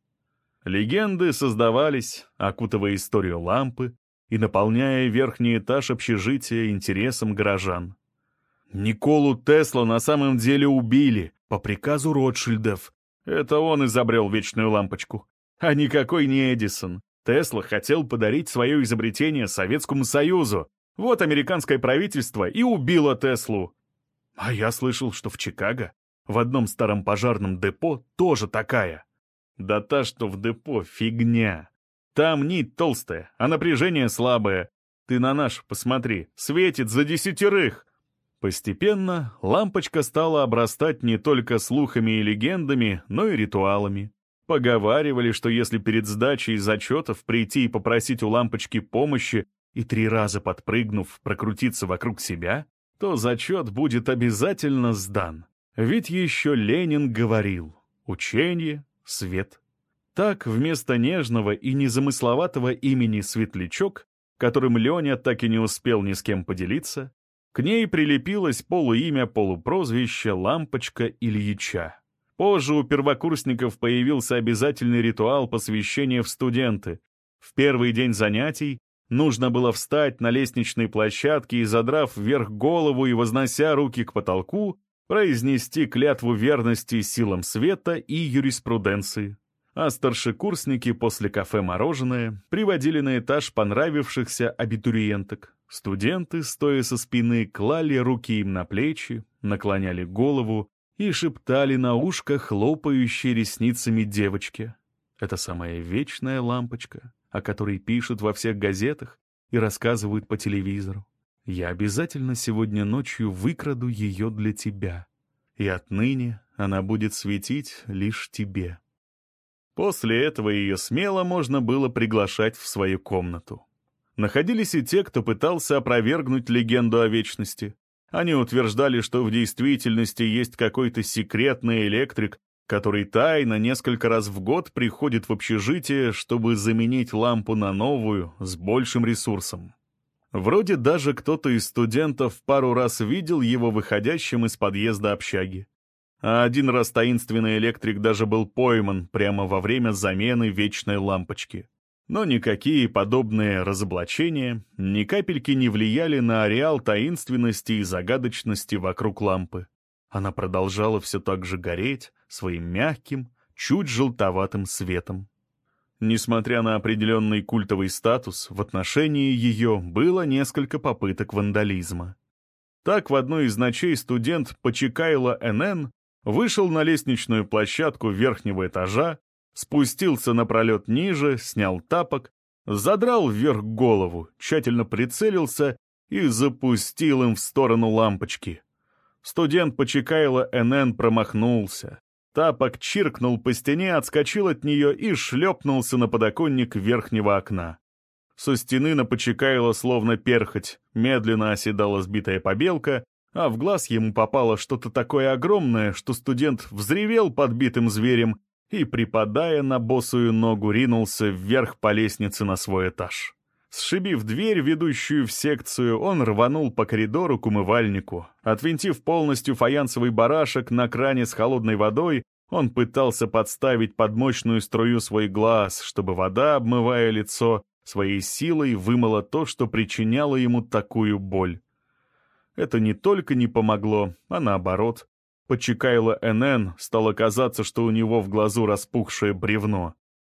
Легенды создавались, окутывая историю лампы и наполняя верхний этаж общежития интересом горожан. Николу Тесла на самом деле убили по приказу Ротшильдов. Это он изобрел вечную лампочку. А никакой не Эдисон. Тесла хотел подарить свое изобретение Советскому Союзу. Вот американское правительство и убило Теслу. А я слышал, что в Чикаго в одном старом пожарном депо тоже такая. Да та, что в депо, фигня. Там нить толстая, а напряжение слабое. Ты на наш посмотри, светит за десятерых. Постепенно лампочка стала обрастать не только слухами и легендами, но и ритуалами. Поговаривали, что если перед сдачей зачетов прийти и попросить у лампочки помощи и три раза подпрыгнув прокрутиться вокруг себя, то зачет будет обязательно сдан. Ведь еще Ленин говорил «Учение, свет». Так вместо нежного и незамысловатого имени Светлячок, которым Леня так и не успел ни с кем поделиться, к ней прилепилось полуимя полупрозвище «Лампочка Ильича». Позже у первокурсников появился обязательный ритуал посвящения в студенты. В первый день занятий нужно было встать на лестничной площадке и, задрав вверх голову и вознося руки к потолку, произнести клятву верности силам света и юриспруденции. А старшекурсники после кафе «Мороженое» приводили на этаж понравившихся абитуриенток. Студенты, стоя со спины, клали руки им на плечи, наклоняли голову и шептали на ушко хлопающей ресницами девочке. Это самая вечная лампочка, о которой пишут во всех газетах и рассказывают по телевизору. Я обязательно сегодня ночью выкраду ее для тебя, и отныне она будет светить лишь тебе. После этого ее смело можно было приглашать в свою комнату. Находились и те, кто пытался опровергнуть легенду о вечности, они утверждали, что в действительности есть какой-то секретный электрик, который тайно несколько раз в год приходит в общежитие, чтобы заменить лампу на новую, с большим ресурсом. Вроде даже кто-то из студентов пару раз видел его выходящим из подъезда общаги. А один раз таинственный электрик даже был пойман прямо во время замены вечной лампочки. Но никакие подобные разоблачения ни капельки не влияли на ареал таинственности и загадочности вокруг лампы. Она продолжала все так же гореть своим мягким, чуть желтоватым светом. Несмотря на определенный культовый статус, в отношении ее было несколько попыток вандализма. Так в одной из ночей студент Почекайло НН вышел на лестничную площадку верхнего этажа спустился напролет ниже, снял тапок, задрал вверх голову, тщательно прицелился и запустил им в сторону лампочки. Студент Почекайло НН промахнулся. Тапок чиркнул по стене, отскочил от нее и шлепнулся на подоконник верхнего окна. Со стены на Почекайло словно перхоть, медленно оседала сбитая побелка, а в глаз ему попало что-то такое огромное, что студент взревел подбитым зверем и, припадая на босую ногу, ринулся вверх по лестнице на свой этаж. Сшибив дверь, ведущую в секцию, он рванул по коридору к умывальнику. Отвинтив полностью фаянсовый барашек на кране с холодной водой, он пытался подставить под мощную струю свой глаз, чтобы вода, обмывая лицо, своей силой вымыла то, что причиняло ему такую боль. Это не только не помогло, а наоборот, Почекайло НН стало казаться, что у него в глазу распухшее бревно.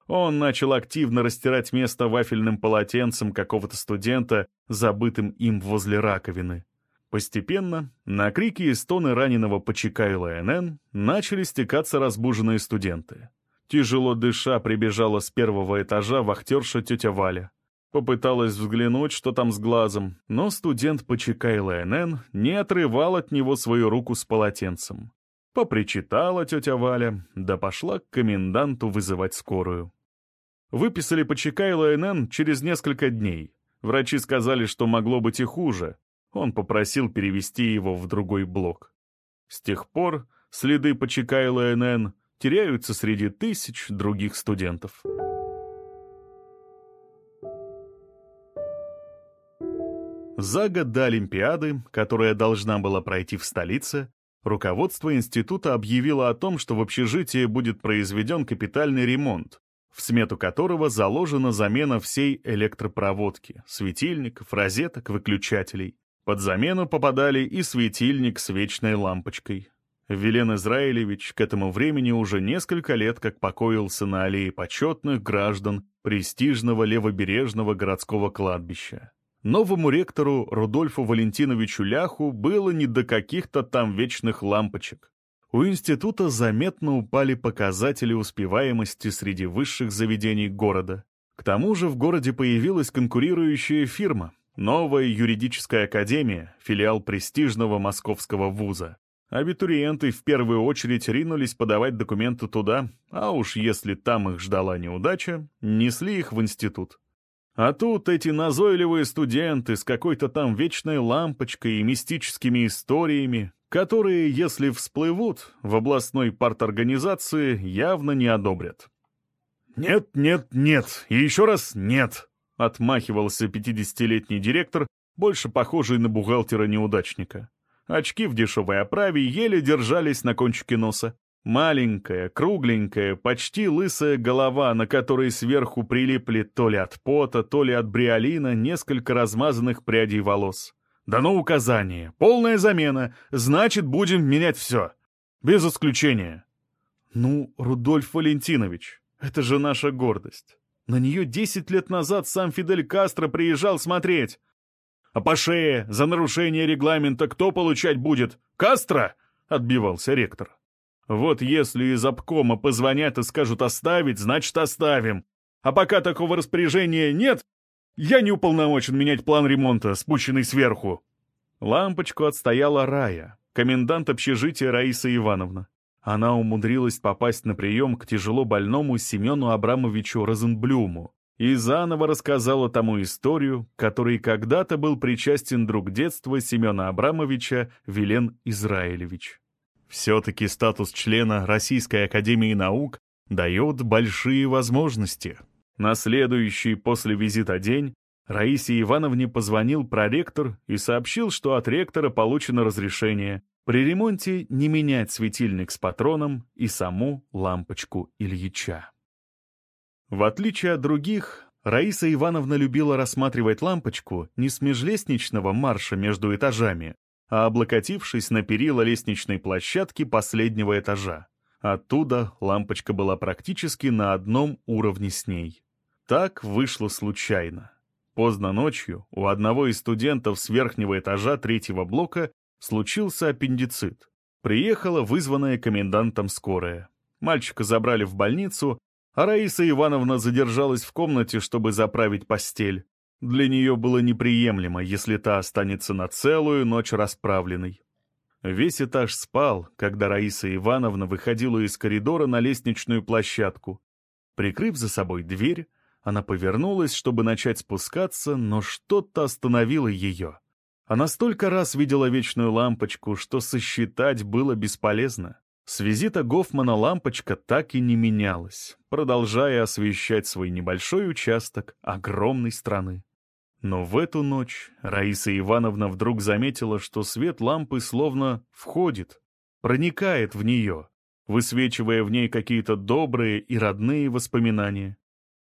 Он начал активно растирать место вафельным полотенцем какого-то студента, забытым им возле раковины. Постепенно на крики и стоны раненого Почекайла НН начали стекаться разбуженные студенты. Тяжело дыша прибежала с первого этажа вахтерша тетя Валя. Попыталась взглянуть, что там с глазом, но студент по ЧК не отрывал от него свою руку с полотенцем. Попричитала тетя Валя, да пошла к коменданту вызывать скорую. Выписали по ЧК через несколько дней. Врачи сказали, что могло быть и хуже. Он попросил перевести его в другой блок. С тех пор следы по ЧК теряются среди тысяч других студентов. За год до Олимпиады, которая должна была пройти в столице, руководство института объявило о том, что в общежитии будет произведен капитальный ремонт, в смету которого заложена замена всей электропроводки, светильников, розеток, выключателей. Под замену попадали и светильник с вечной лампочкой. Велен Израилевич к этому времени уже несколько лет как покоился на аллее почетных граждан престижного левобережного городского кладбища. Новому ректору Рудольфу Валентиновичу Ляху было не до каких-то там вечных лампочек. У института заметно упали показатели успеваемости среди высших заведений города. К тому же в городе появилась конкурирующая фирма, новая юридическая академия, филиал престижного московского вуза. Абитуриенты в первую очередь ринулись подавать документы туда, а уж если там их ждала неудача, несли их в институт. А тут эти назойливые студенты с какой-то там вечной лампочкой и мистическими историями, которые, если всплывут, в областной парторганизации явно не одобрят. «Нет, нет, нет, и еще раз нет», — отмахивался 50-летний директор, больше похожий на бухгалтера-неудачника. Очки в дешевой оправе еле держались на кончике носа. Маленькая, кругленькая, почти лысая голова, на которой сверху прилипли то ли от пота, то ли от бриолина несколько размазанных прядей волос. Дано указание. Полная замена. Значит, будем менять все. Без исключения. Ну, Рудольф Валентинович, это же наша гордость. На нее десять лет назад сам Фидель Кастро приезжал смотреть. А по шее за нарушение регламента кто получать будет? Кастро? Отбивался ректор. Вот если из обкома позвонят и скажут оставить, значит оставим. А пока такого распоряжения нет, я не уполномочен менять план ремонта, спущенный сверху. Лампочку отстояла Рая, комендант общежития Раиса Ивановна. Она умудрилась попасть на прием к тяжело больному Семену Абрамовичу Розенблюму и заново рассказала тому историю, которой когда-то был причастен друг детства Семена Абрамовича Вилен Израилевич. Все-таки статус члена Российской Академии Наук дает большие возможности. На следующий после визита день Раисе Ивановне позвонил проректор и сообщил, что от ректора получено разрешение при ремонте не менять светильник с патроном и саму лампочку Ильича. В отличие от других, Раиса Ивановна любила рассматривать лампочку не с межлестничного марша между этажами, а облокотившись на перила лестничной площадки последнего этажа. Оттуда лампочка была практически на одном уровне с ней. Так вышло случайно. Поздно ночью у одного из студентов с верхнего этажа третьего блока случился аппендицит. Приехала вызванная комендантом скорая. Мальчика забрали в больницу, а Раиса Ивановна задержалась в комнате, чтобы заправить постель. Для нее было неприемлемо, если та останется на целую ночь расправленной. Весь этаж спал, когда Раиса Ивановна выходила из коридора на лестничную площадку. Прикрыв за собой дверь, она повернулась, чтобы начать спускаться, но что-то остановило ее. Она столько раз видела вечную лампочку, что сосчитать было бесполезно. С визита Гофмана лампочка так и не менялась, продолжая освещать свой небольшой участок огромной страны. Но в эту ночь Раиса Ивановна вдруг заметила, что свет лампы словно входит, проникает в нее, высвечивая в ней какие-то добрые и родные воспоминания.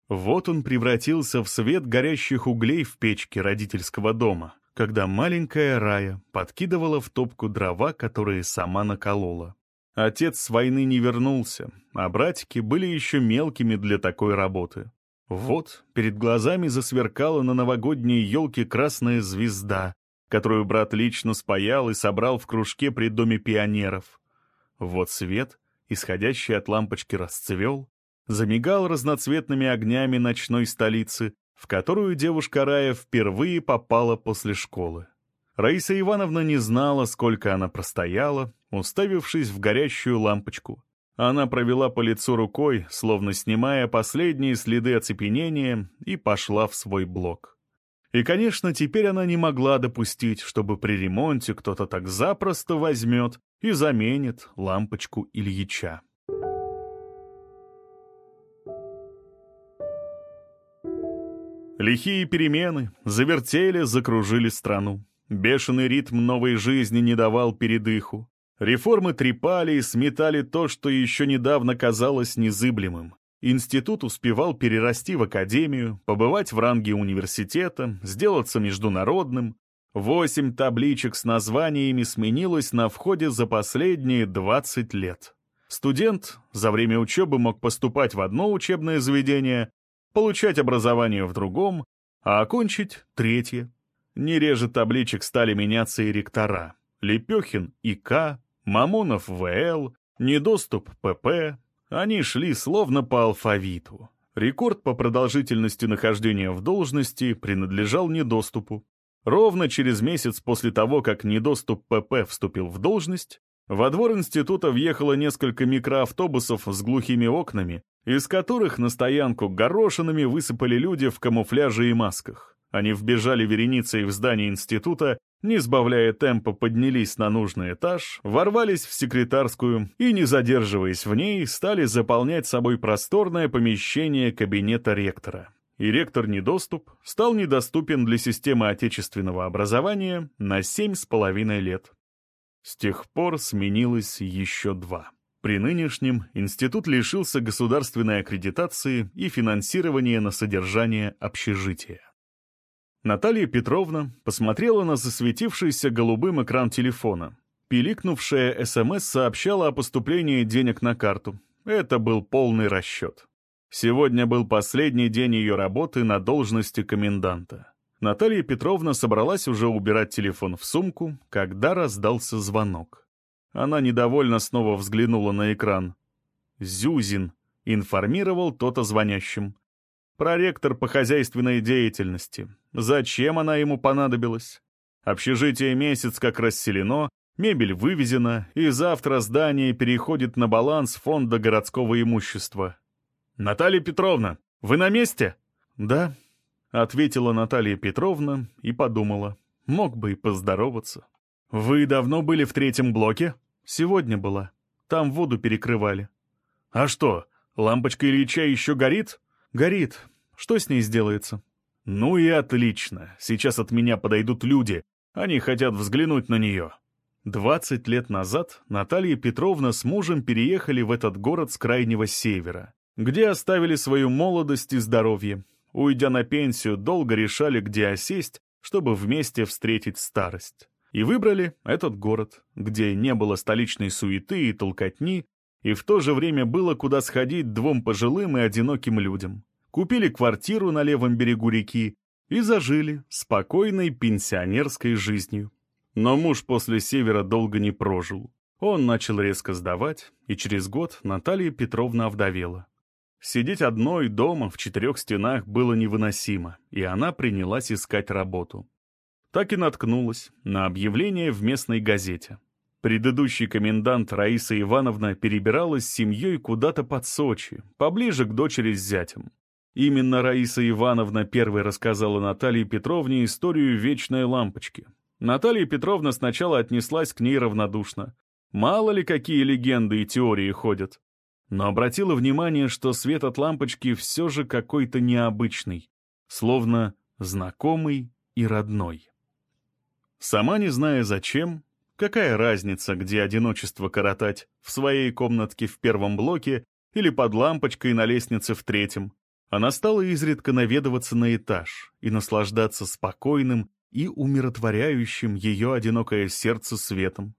Вот он превратился в свет горящих углей в печке родительского дома, когда маленькая Рая подкидывала в топку дрова, которые сама наколола. Отец с войны не вернулся, а братики были еще мелкими для такой работы. Вот перед глазами засверкала на новогодней елке красная звезда, которую брат лично спаял и собрал в кружке при Доме пионеров. Вот свет, исходящий от лампочки, расцвел, замигал разноцветными огнями ночной столицы, в которую девушка Рая впервые попала после школы. Раиса Ивановна не знала, сколько она простояла, уставившись в горящую лампочку. Она провела по лицу рукой, словно снимая последние следы оцепенения, и пошла в свой блок. И, конечно, теперь она не могла допустить, чтобы при ремонте кто-то так запросто возьмет и заменит лампочку Ильича. Лихие перемены завертели, закружили страну. Бешеный ритм новой жизни не давал передыху. Реформы трепали и сметали то, что еще недавно казалось незыблемым. Институт успевал перерасти в академию, побывать в ранге университета, сделаться международным. Восемь табличек с названиями сменилось на входе за последние 20 лет. Студент за время учебы мог поступать в одно учебное заведение, получать образование в другом, а окончить — третье. Не реже табличек стали меняться и ректора. Лепехин — ИК, Мамонов — ВЛ, Недоступ — ПП. Они шли словно по алфавиту. Рекорд по продолжительности нахождения в должности принадлежал недоступу. Ровно через месяц после того, как недоступ ПП вступил в должность, во двор института въехало несколько микроавтобусов с глухими окнами, из которых на стоянку горошинами высыпали люди в камуфляже и масках. Они вбежали вереницей в здание института, не сбавляя темпа, поднялись на нужный этаж, ворвались в секретарскую и, не задерживаясь в ней, стали заполнять собой просторное помещение кабинета ректора. И ректор недоступ стал недоступен для системы отечественного образования на семь с половиной лет. С тех пор сменилось еще два. При нынешнем институт лишился государственной аккредитации и финансирования на содержание общежития. Наталья Петровна посмотрела на засветившийся голубым экран телефона. Пиликнувшая СМС сообщала о поступлении денег на карту. Это был полный расчет. Сегодня был последний день ее работы на должности коменданта. Наталья Петровна собралась уже убирать телефон в сумку, когда раздался звонок. Она недовольно снова взглянула на экран. «Зюзин», — информировал тот о звонящем. «Проректор по хозяйственной деятельности. Зачем она ему понадобилась? Общежитие месяц как расселено, мебель вывезена, и завтра здание переходит на баланс фонда городского имущества». «Наталья Петровна, вы на месте?» «Да», — ответила Наталья Петровна и подумала. Мог бы и поздороваться. «Вы давно были в третьем блоке?» «Сегодня была. Там воду перекрывали». «А что, лампочка Ильича еще горит?» «Горит. Что с ней сделается?» «Ну и отлично. Сейчас от меня подойдут люди. Они хотят взглянуть на нее». Двадцать лет назад Наталья Петровна с мужем переехали в этот город с крайнего севера, где оставили свою молодость и здоровье, Уйдя на пенсию, долго решали, где осесть, чтобы вместе встретить старость. И выбрали этот город, где не было столичной суеты и толкотни, и в то же время было куда сходить двум пожилым и одиноким людям. Купили квартиру на левом берегу реки и зажили спокойной пенсионерской жизнью. Но муж после севера долго не прожил. Он начал резко сдавать, и через год Наталья Петровна овдовела. Сидеть одной дома в четырех стенах было невыносимо, и она принялась искать работу. Так и наткнулась на объявление в местной газете. Предыдущий комендант Раиса Ивановна перебиралась с семьей куда-то под Сочи, поближе к дочери с зятем. Именно Раиса Ивановна первой рассказала Наталье Петровне историю вечной лампочки. Наталья Петровна сначала отнеслась к ней равнодушно. Мало ли какие легенды и теории ходят но обратила внимание, что свет от лампочки все же какой-то необычный, словно знакомый и родной. Сама не зная зачем, какая разница, где одиночество коротать, в своей комнатке в первом блоке или под лампочкой на лестнице в третьем, она стала изредка наведываться на этаж и наслаждаться спокойным и умиротворяющим ее одинокое сердце светом.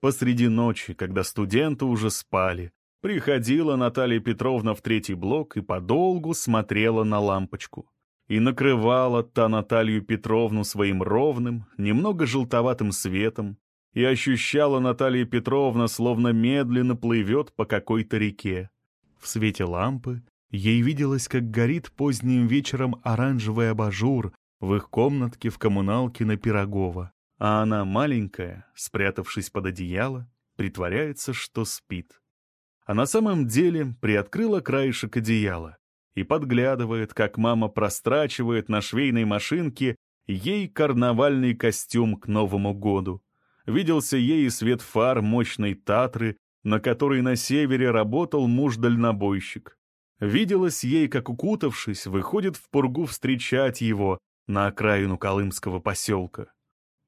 Посреди ночи, когда студенты уже спали, Приходила Наталья Петровна в третий блок и подолгу смотрела на лампочку. И накрывала та Наталью Петровну своим ровным, немного желтоватым светом, и ощущала Наталья Петровна, словно медленно плывет по какой-то реке. В свете лампы Ей виделось, как горит поздним вечером оранжевый абажур в их комнатке в коммуналке на Пирогова, а она маленькая, спрятавшись под одеяло, притворяется, что спит. А на самом деле приоткрыла краешек одеяла и подглядывает, как мама прострачивает на швейной машинке ей карнавальный костюм к Новому году. Виделся ей и свет фар мощной Татры, на которой на севере работал муж-дальнобойщик. Виделось ей, как, укутавшись, выходит в пургу встречать его на окраину Колымского поселка.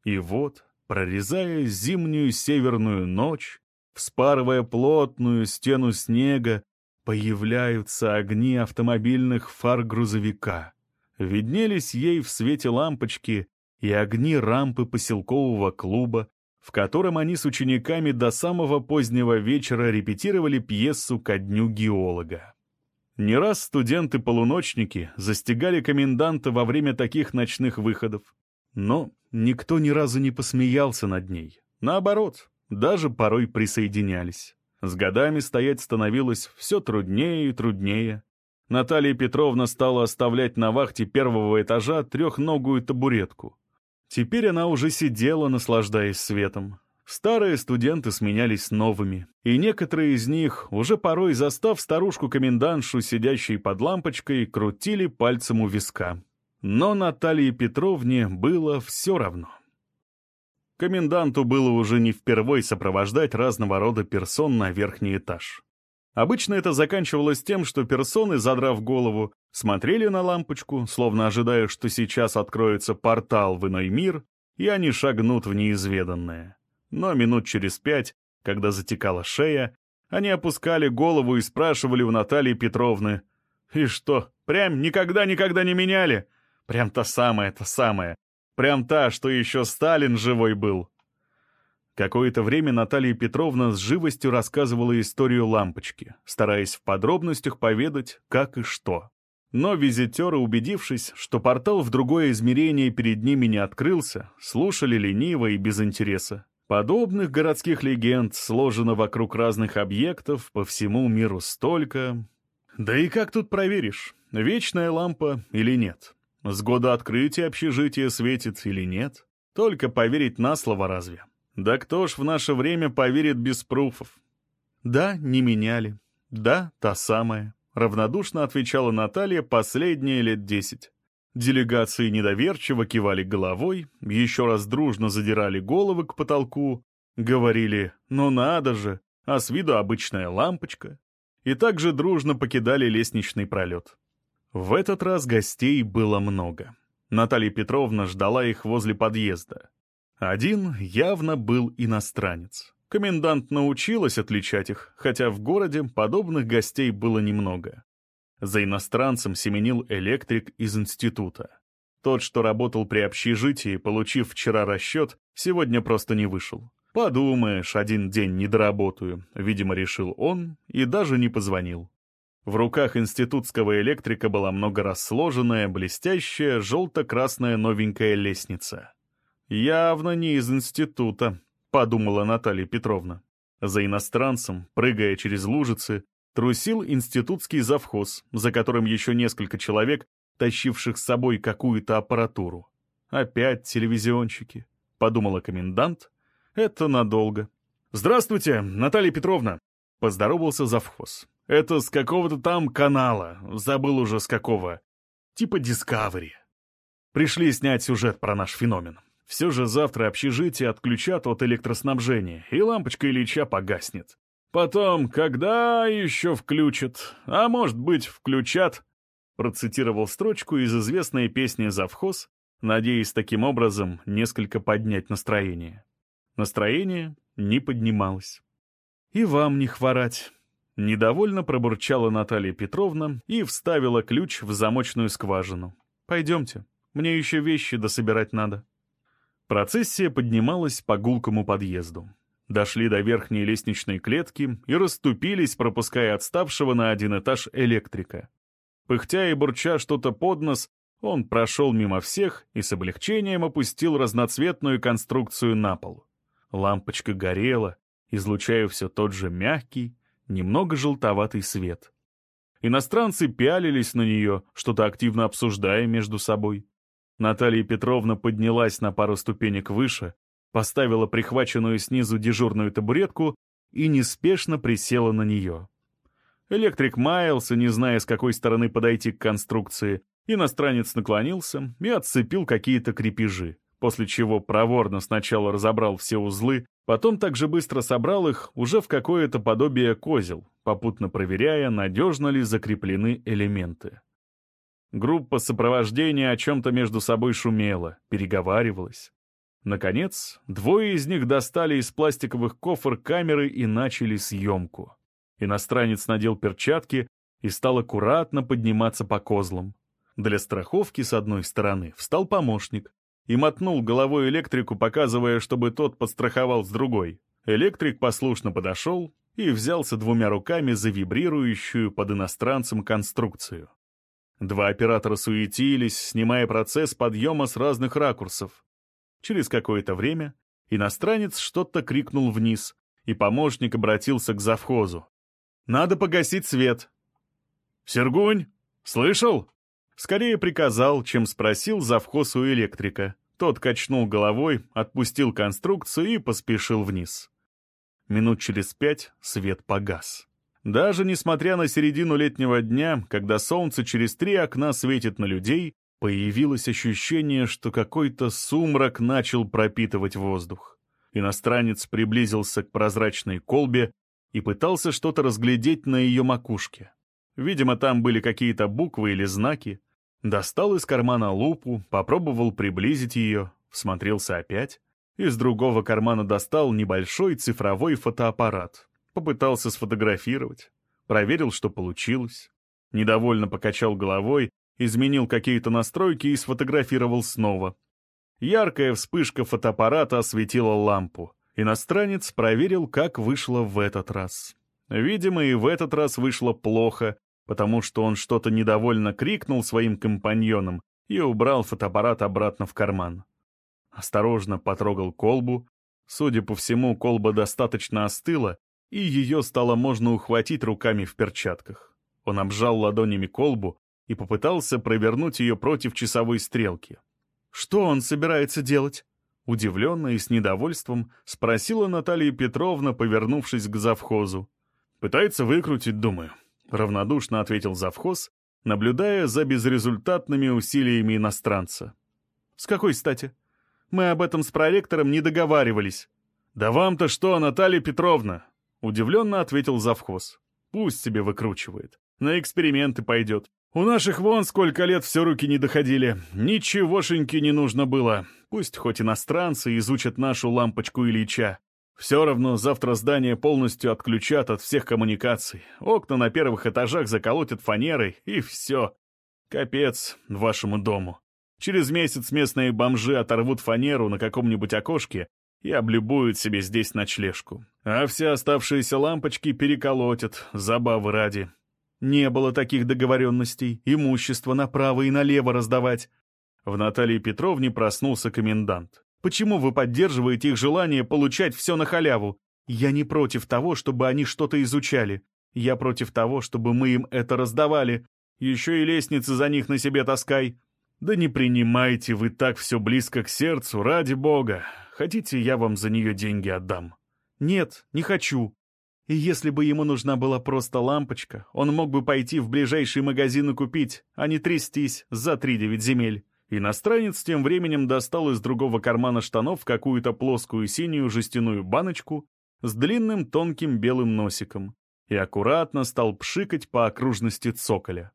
И вот, прорезая зимнюю северную ночь, вспарывая плотную стену снега, появляются огни автомобильных фар грузовика. Виднелись ей в свете лампочки и огни рампы поселкового клуба, в котором они с учениками до самого позднего вечера репетировали пьесу ко дню геолога. Не раз студенты-полуночники застигали коменданта во время таких ночных выходов. Но никто ни разу не посмеялся над ней. Наоборот, даже порой присоединялись. С годами стоять становилось все труднее и труднее. Наталья Петровна стала оставлять на вахте первого этажа трехногую табуретку. Теперь она уже сидела, наслаждаясь светом. Старые студенты сменялись новыми, и некоторые из них, уже порой застав старушку-комендантшу, сидящей под лампочкой, крутили пальцем у виска. Но Наталье Петровне было все равно. Коменданту было уже не впервой сопровождать разного рода персон на верхний этаж. Обычно это заканчивалось тем, что персоны, задрав голову, смотрели на лампочку, словно ожидая, что сейчас откроется портал в иной мир, и они шагнут в неизведанное. Но минут через пять, когда затекала шея, они опускали голову и спрашивали у Натальи Петровны. «И что, прям никогда-никогда не меняли? Прям та самая, та самая. Прям та, что еще Сталин живой был». Какое-то время Наталья Петровна с живостью рассказывала историю лампочки, стараясь в подробностях поведать, как и что. Но визитеры, убедившись, что портал в другое измерение перед ними не открылся, слушали лениво и без интереса. Подобных городских легенд сложено вокруг разных объектов по всему миру столько. Да и как тут проверишь, вечная лампа или нет? С года открытия общежития светит или нет? Только поверить на слово разве? Да кто ж в наше время поверит без пруфов? Да, не меняли. Да, та самая. Равнодушно отвечала Наталья последние лет десять. Делегации недоверчиво кивали головой, еще раз дружно задирали головы к потолку, говорили «ну надо же», а с виду обычная лампочка, и также дружно покидали лестничный пролет. В этот раз гостей было много. Наталья Петровна ждала их возле подъезда. Один явно был иностранец. Комендант научилась отличать их, хотя в городе подобных гостей было немного. За иностранцем семенил электрик из института. Тот, что работал при общежитии, получив вчера расчет, сегодня просто не вышел. «Подумаешь, один день не доработаю», — видимо, решил он и даже не позвонил. В руках институтского электрика была много раз сложенная, блестящая, желто-красная новенькая лестница. «Явно не из института», — подумала Наталья Петровна. За иностранцем, прыгая через лужицы, трусил институтский завхоз, за которым еще несколько человек, тащивших с собой какую-то аппаратуру. «Опять телевизионщики», — подумала комендант. «Это надолго». «Здравствуйте, Наталья Петровна», — поздоровался завхоз. «Это с какого-то там канала, забыл уже с какого. Типа Discovery. Пришли снять сюжет про наш феномен. Все же завтра общежитие отключат от электроснабжения, и лампочка Ильича погаснет. Потом, когда еще включат? А может быть, включат? Процитировал строчку из известной песни «Завхоз», надеясь таким образом несколько поднять настроение. Настроение не поднималось. «И вам не хворать», — недовольно пробурчала Наталья Петровна и вставила ключ в замочную скважину. «Пойдемте, мне еще вещи дособирать надо». Процессия поднималась по гулкому подъезду дошли до верхней лестничной клетки и расступились, пропуская отставшего на один этаж электрика. Пыхтя и бурча что-то под нос, он прошел мимо всех и с облегчением опустил разноцветную конструкцию на пол. Лампочка горела, излучая все тот же мягкий, немного желтоватый свет. Иностранцы пялились на нее, что-то активно обсуждая между собой. Наталья Петровна поднялась на пару ступенек выше, поставила прихваченную снизу дежурную табуретку и неспешно присела на нее. Электрик маялся, не зная, с какой стороны подойти к конструкции. Иностранец наклонился и отцепил какие-то крепежи, после чего проворно сначала разобрал все узлы, потом также быстро собрал их уже в какое-то подобие козел, попутно проверяя, надежно ли закреплены элементы. Группа сопровождения о чем-то между собой шумела, переговаривалась. Наконец, двое из них достали из пластиковых кофр камеры и начали съемку. Иностранец надел перчатки и стал аккуратно подниматься по козлам. Для страховки с одной стороны встал помощник и мотнул головой электрику, показывая, чтобы тот подстраховал с другой. Электрик послушно подошел и взялся двумя руками за вибрирующую под иностранцем конструкцию. Два оператора суетились, снимая процесс подъема с разных ракурсов. Через какое-то время иностранец что-то крикнул вниз, и помощник обратился к завхозу. «Надо погасить свет». «Сергунь, слышал?» Скорее приказал, чем спросил завхоз у электрика. Тот качнул головой, отпустил конструкцию и поспешил вниз. Минут через пять свет погас. Даже несмотря на середину летнего дня, когда солнце через три окна светит на людей, Появилось ощущение, что какой-то сумрак начал пропитывать воздух. Иностранец приблизился к прозрачной колбе и пытался что-то разглядеть на ее макушке. Видимо, там были какие-то буквы или знаки. Достал из кармана лупу, попробовал приблизить ее, всмотрелся опять. Из другого кармана достал небольшой цифровой фотоаппарат. Попытался сфотографировать. Проверил, что получилось. Недовольно покачал головой изменил какие-то настройки и сфотографировал снова. Яркая вспышка фотоаппарата осветила лампу. Иностранец проверил, как вышло в этот раз. Видимо, и в этот раз вышло плохо, потому что он что-то недовольно крикнул своим компаньонам и убрал фотоаппарат обратно в карман. Осторожно потрогал колбу. Судя по всему, колба достаточно остыла, и ее стало можно ухватить руками в перчатках. Он обжал ладонями колбу, и попытался провернуть ее против часовой стрелки. «Что он собирается делать?» Удивленно и с недовольством спросила Наталья Петровна, повернувшись к завхозу. «Пытается выкрутить, думаю», — равнодушно ответил завхоз, наблюдая за безрезультатными усилиями иностранца. «С какой стати? Мы об этом с проректором не договаривались». «Да вам-то что, Наталья Петровна?» — удивленно ответил завхоз. «Пусть себе выкручивает. На эксперименты пойдет. У наших вон сколько лет все руки не доходили. Ничегошеньки не нужно было. Пусть хоть иностранцы изучат нашу лампочку Ильича. Все равно завтра здание полностью отключат от всех коммуникаций. Окна на первых этажах заколотят фанерой, и все. Капец вашему дому. Через месяц местные бомжи оторвут фанеру на каком-нибудь окошке и облюбуют себе здесь ночлежку. А все оставшиеся лампочки переколотят, забавы ради. Не было таких договоренностей, имущество направо и налево раздавать. В Наталье Петровне проснулся комендант. Почему вы поддерживаете их желание получать все на халяву? Я не против того, чтобы они что-то изучали. Я против того, чтобы мы им это раздавали. Еще и лестницы за них на себе таскай. Да не принимайте вы так все близко к сердцу, ради бога. Хотите, я вам за нее деньги отдам? Нет, не хочу. И если бы ему нужна была просто лампочка, он мог бы пойти в ближайший магазин и купить, а не трястись за три девять земель. Иностранец тем временем достал из другого кармана штанов какую-то плоскую синюю жестяную баночку с длинным тонким белым носиком и аккуратно стал пшикать по окружности цоколя.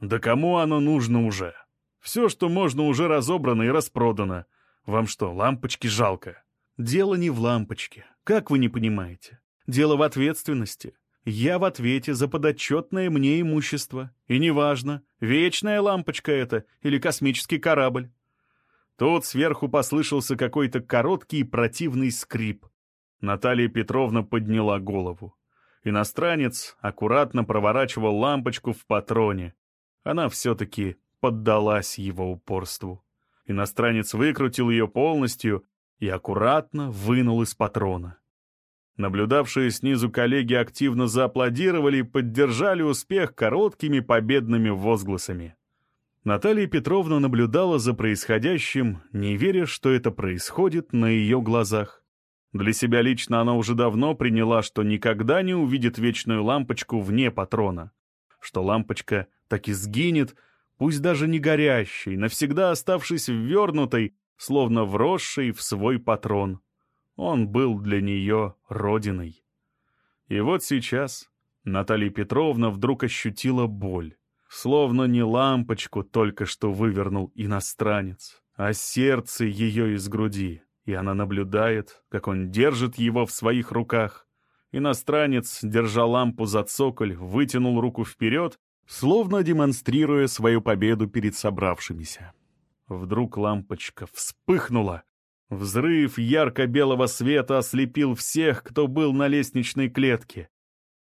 «Да кому оно нужно уже? Все, что можно, уже разобрано и распродано. Вам что, лампочки жалко?» «Дело не в лампочке. Как вы не понимаете? Дело в ответственности. Я в ответе за подотчетное мне имущество. И неважно, вечная лампочка это или космический корабль. Тут сверху послышался какой-то короткий и противный скрип. Наталья Петровна подняла голову. Иностранец аккуратно проворачивал лампочку в патроне. Она все-таки поддалась его упорству. Иностранец выкрутил ее полностью и аккуратно вынул из патрона. Наблюдавшие снизу коллеги активно зааплодировали и поддержали успех короткими победными возгласами. Наталья Петровна наблюдала за происходящим, не веря, что это происходит на ее глазах. Для себя лично она уже давно приняла, что никогда не увидит вечную лампочку вне патрона. Что лампочка так и сгинет, пусть даже не горящей, навсегда оставшись ввернутой, словно вросшей в свой патрон. Он был для нее родиной. И вот сейчас Наталья Петровна вдруг ощутила боль. Словно не лампочку только что вывернул иностранец, а сердце ее из груди и она наблюдает, как он держит его в своих руках. Иностранец, держа лампу за цоколь, вытянул руку вперед, словно демонстрируя свою победу перед собравшимися. Вдруг лампочка вспыхнула. Взрыв ярко-белого света ослепил всех, кто был на лестничной клетке.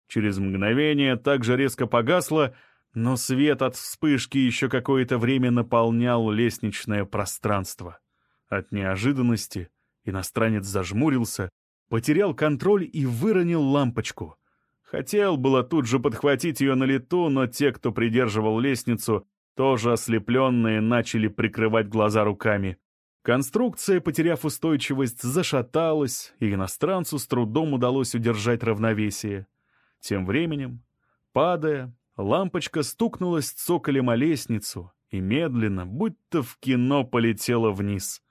Через мгновение также резко погасло, но свет от вспышки еще какое-то время наполнял лестничное пространство. От неожиданности иностранец зажмурился, потерял контроль и выронил лампочку. Хотел было тут же подхватить ее на лету, но те, кто придерживал лестницу, тоже ослепленные, начали прикрывать глаза руками. Конструкция, потеряв устойчивость, зашаталась, и иностранцу с трудом удалось удержать равновесие. Тем временем, падая, лампочка стукнулась цоколем о лестницу и медленно, будто в кино, полетела вниз.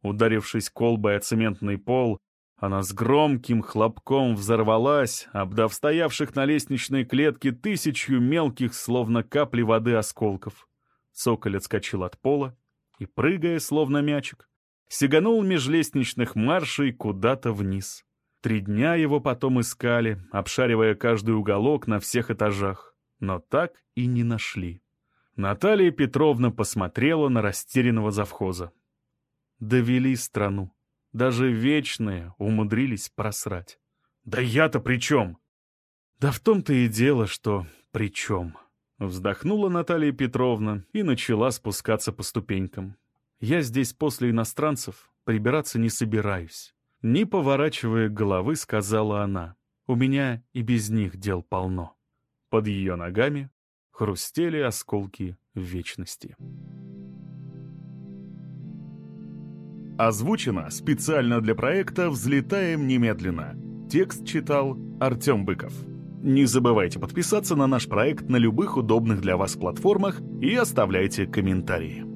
Ударившись колбой о цементный пол, она с громким хлопком взорвалась, обдав стоявших на лестничной клетке тысячью мелких, словно капли воды осколков. Цоколь отскочил от пола и, прыгая, словно мячик, сиганул меж лестничных маршей куда-то вниз. Три дня его потом искали, обшаривая каждый уголок на всех этажах, но так и не нашли. Наталья Петровна посмотрела на растерянного завхоза довели страну. Даже вечные умудрились просрать. «Да я-то при чем?» «Да в том-то и дело, что при чем?» Вздохнула Наталья Петровна и начала спускаться по ступенькам. «Я здесь после иностранцев прибираться не собираюсь». Не поворачивая головы, сказала она. «У меня и без них дел полно». Под ее ногами хрустели осколки вечности. Озвучено специально для проекта «Взлетаем немедленно». Текст читал Артем Быков. Не забывайте подписаться на наш проект на любых удобных для вас платформах и оставляйте комментарии.